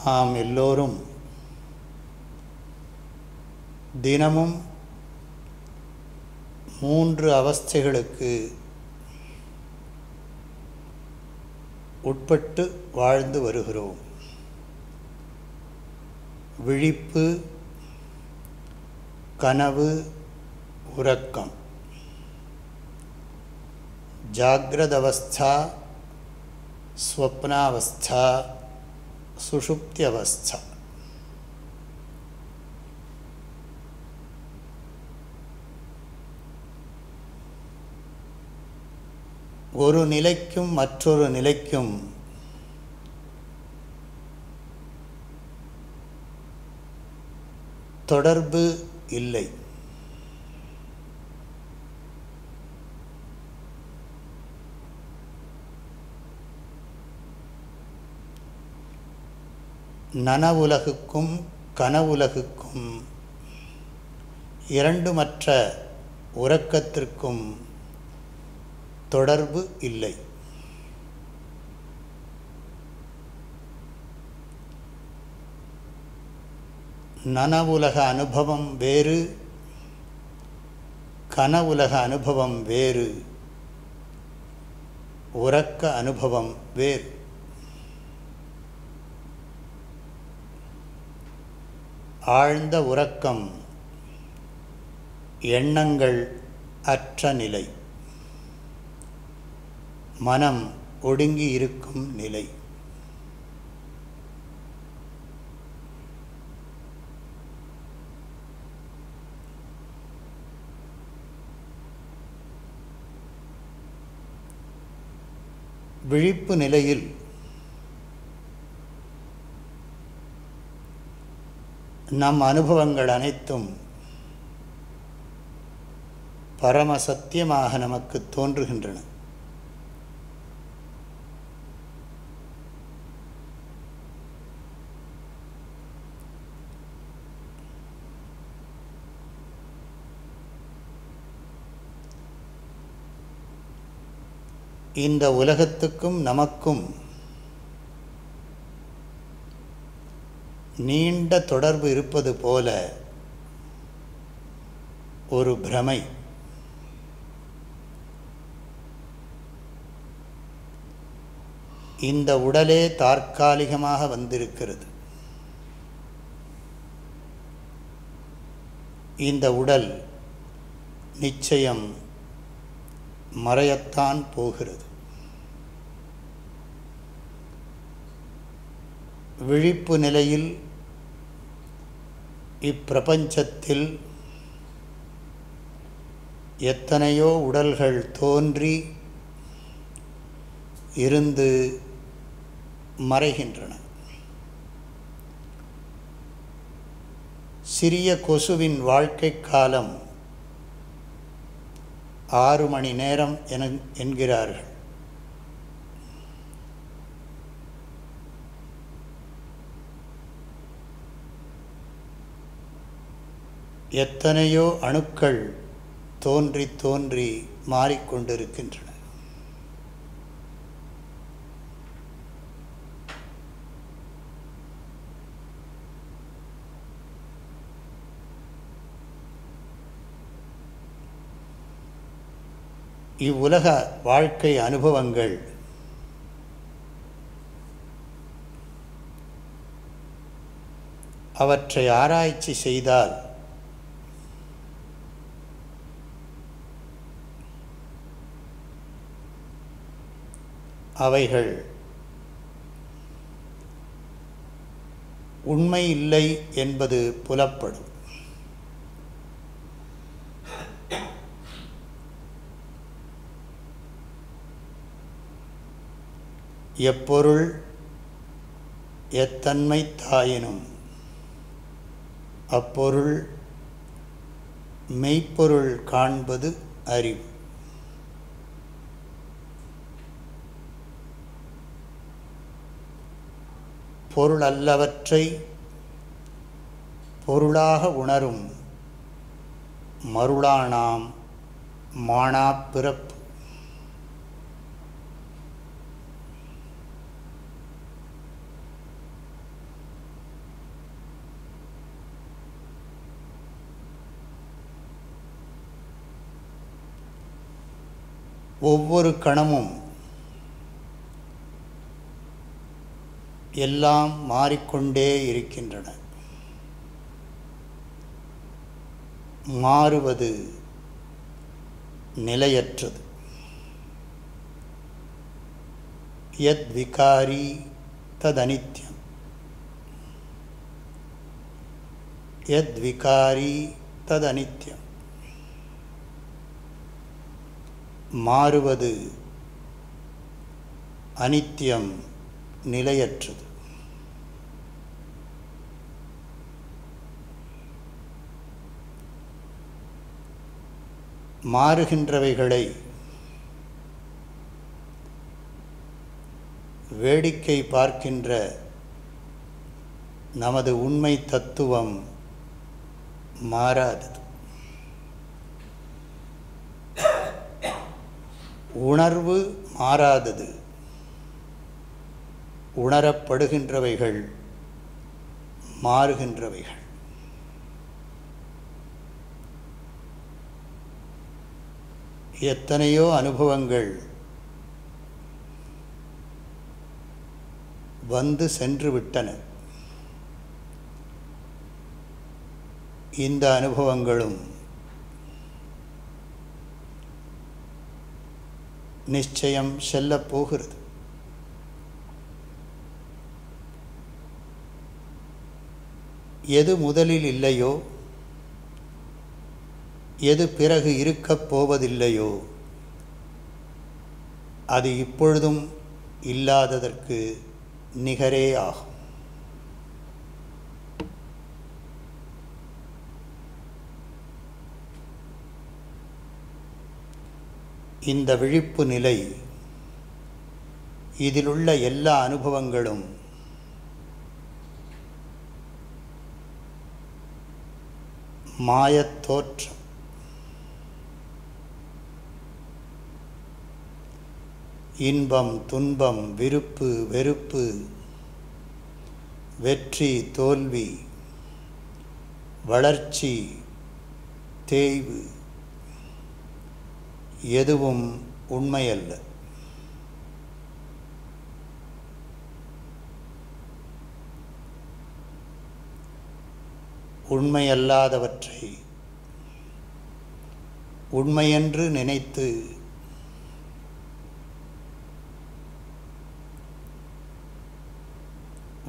நாம் எல்லோரும் தினமும் மூன்று அவஸ்தைகளுக்கு உட்பட்டு வாழ்ந்து வருகிறோம். விழிப்பு கனவு உறக்கம். ஜாகிரதவஸ்தா ஸ்வப்னாவஸ்தா சுஷுப்தியவஸ்தா ஒரு நிலைக்கும் மற்றொரு நிலைக்கும் தொடர்பு இல்லை நனவுலகுக்கும் கனவுலகுக்கும் இரண்டுமற்ற உறக்கத்திற்கும் தொடர்பு இல்லை. நனவுலக அனுபவம் வேறு கனவுலக அனுபவம் வேறு உறக்க அனுபவம் வேறு. ஆழ்ந்த உறக்கம் எண்ணங்கள் அற்ற நிலை. மனம் ஒடுங்கி இருக்கும் நிலை. விழிப்பு நிலையில் நம் அனுபவங்கள் அனைத்தும் பரம சத்தியமாக நமக்கு தோன்றுகின்றன. இந்த உலகத்துக்கும் நமக்கும் நீண்ட தொடர்பு இருப்பது போல ஒரு பிரமை. இந்த உடலே தற்காலிகமாக வந்திருக்கிறது. இந்த உடல் நிச்சயம் மறையத்தான் போகிறது. விழிப்பு நிலையில் இப்பிரபஞ்சத்தில் எத்தனையோ உடல்கள் தோன்றி இருந்து மறைகின்றன. சிறிய கொசுவின் வாழ்க்கை காலம் ஆறு மணி நேரம் என என்கிறார்கள். எத்தனையோ அணுக்கள் தோன்றி தோன்றி மாறிக்கொண்டிருக்கின்றன. இவ்வுலக வாழ்க்கை அனுபவங்கள் அவற்றை ஆராய்ச்சி செய்தால் அவைகள். உண்மை இல்லை என்பது புலப்படும். எப்பொருள் எத்தன்மை தாயினும் அப்பொருள் மெய்ப்பொருள் காண்பது அறிவு. பொருளல்லவற்றை பொருளாக உணரும் மருளானாம் மானா பிறப்பு ஒவ்வொரு கணமும் எல்லாம் மாறிக்கொண்டே இருக்கின்றன. மாறுவது நிலையற்றது. எத் விகாரி ததனித்யம். எத் விகாரி ததனித்யம். மாறுவது அனித்யம். நிலையற்றது. மாறுகின்றவைகளை வேடிக்கை பார்க்கின்ற நமது உண்மை தத்துவம் மாறாதது உணர்வு மாறாதது. உணரப்படுகின்றவைகள் மாறுகின்றவைகள். எத்தனையோ அனுபவங்கள் வந்து சென்று விட்டன இந்த அனுபவங்களும் நிச்சயம் செல்லப்போகிறது எது முதலில் இல்லையோ எது பிறகு இருக்கப் போவதில்லையோ அது இப்பொழுதும் இல்லாததற்கு நிகரே ஆகும். இந்த விழிப்பு நிலை இதிலுள்ள எல்லா அனுபவங்களும் மாயத்தோற்றம் இன்பம் துன்பம் விருப்பு வெறுப்பு வெற்றி தோல்வி வளர்ச்சி தேய்வு எதுவும் உண்மையல்ல. உண்மையல்லாதவற்றை உண்மையென்று நினைத்து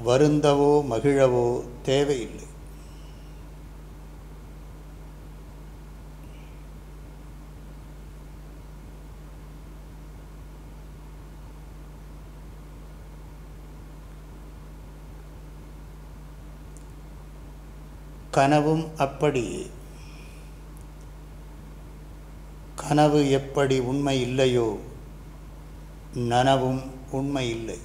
வருந்தவோ மகிழவோ தேவையில்லை. கனவும் அப்படி. கனவு எப்படி உண்மை இல்லையோ நனவும் உண்மை இல்லை.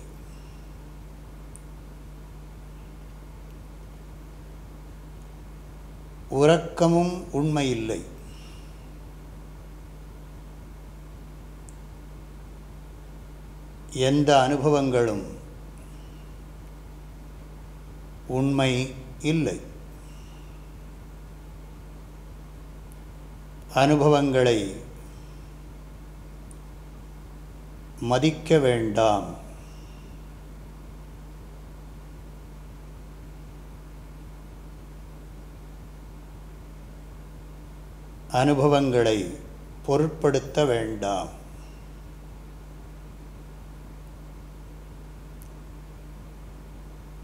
உறக்கமும் உண்மை இல்லை. எந்த அனுபவங்களும் உண்மை இல்லை. அனுபவங்களை மதிக்க வேண்டாம். அனுபவங்களை பொருட்படுத்த வேண்டாம்.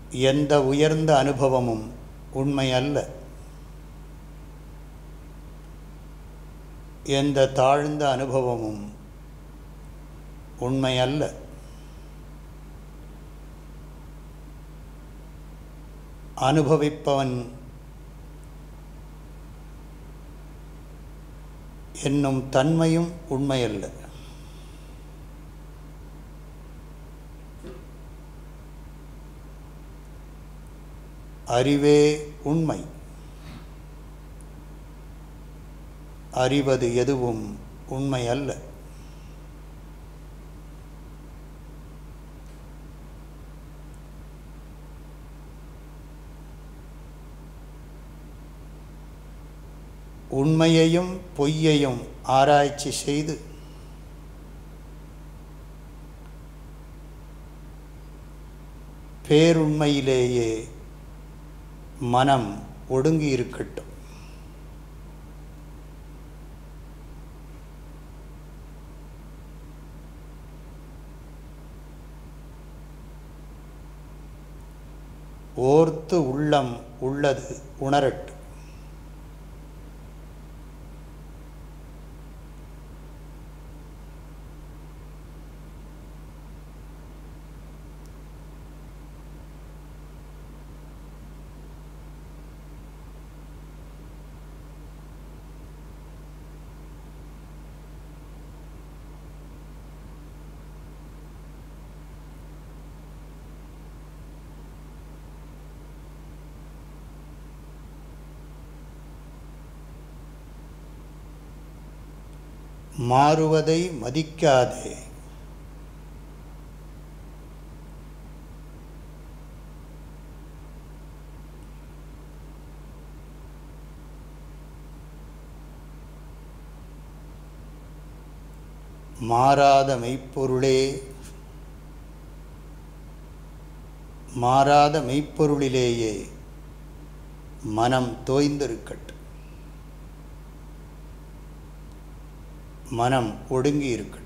எந்த உயர்ந்த அனுபவமும் உண்மையல்ல. எந்த தாழ்ந்த அனுபவமும் உண்மை அல்ல அனுபவிப்பவன் என்னும் தன்மையும் உண்மையல்ல. அறிவே உண்மை. அறிவது எதுவும் உண்மையல்ல. உண்மையையும் பொய்யையும் ஆராய்ச்சி செய்து பேருண்மையிலேயே மனம் ஒடுங்கி இருக்கட்டும். ஓர்த்து உள்ளம் உள்ளது உணரட்டு மாறுவதை மதிக்காதே. மாறாத மெய்ப்பொருளே மாறாத மெய்ப்பொருளிலேயே மனம் தோய்ந்திருக்கட்டும். மனம் ஒடுங்கி இருக்கட்டும்.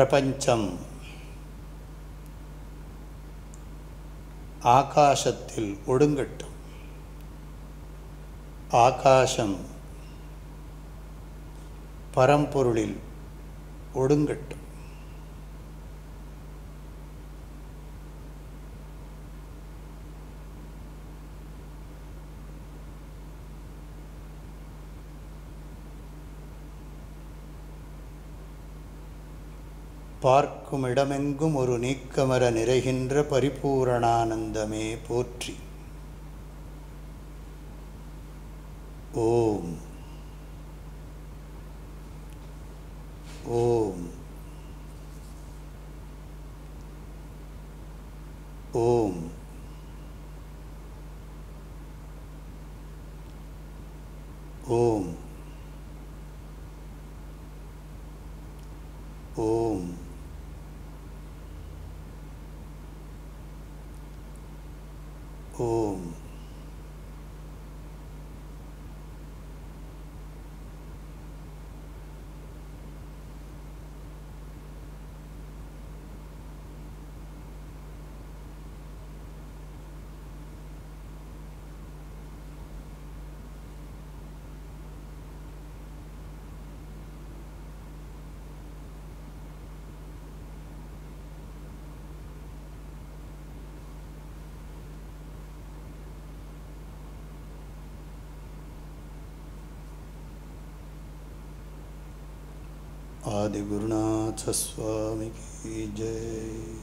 பிரபஞ்சம். ஆகாசத்தில் ஒடுங்கட்டும். ஆகாசம் பரம்பொருளில் ஒடுங்கட்டும். பார்க்கும் இடமெங்கும் ஒரு நீக்கமர நிறைகின்ற பரிபூரணானந்தமே போற்றி. ஓம் ஓம். ஓம். ஓம். आदिगुरुनाथ स्वामी की जय।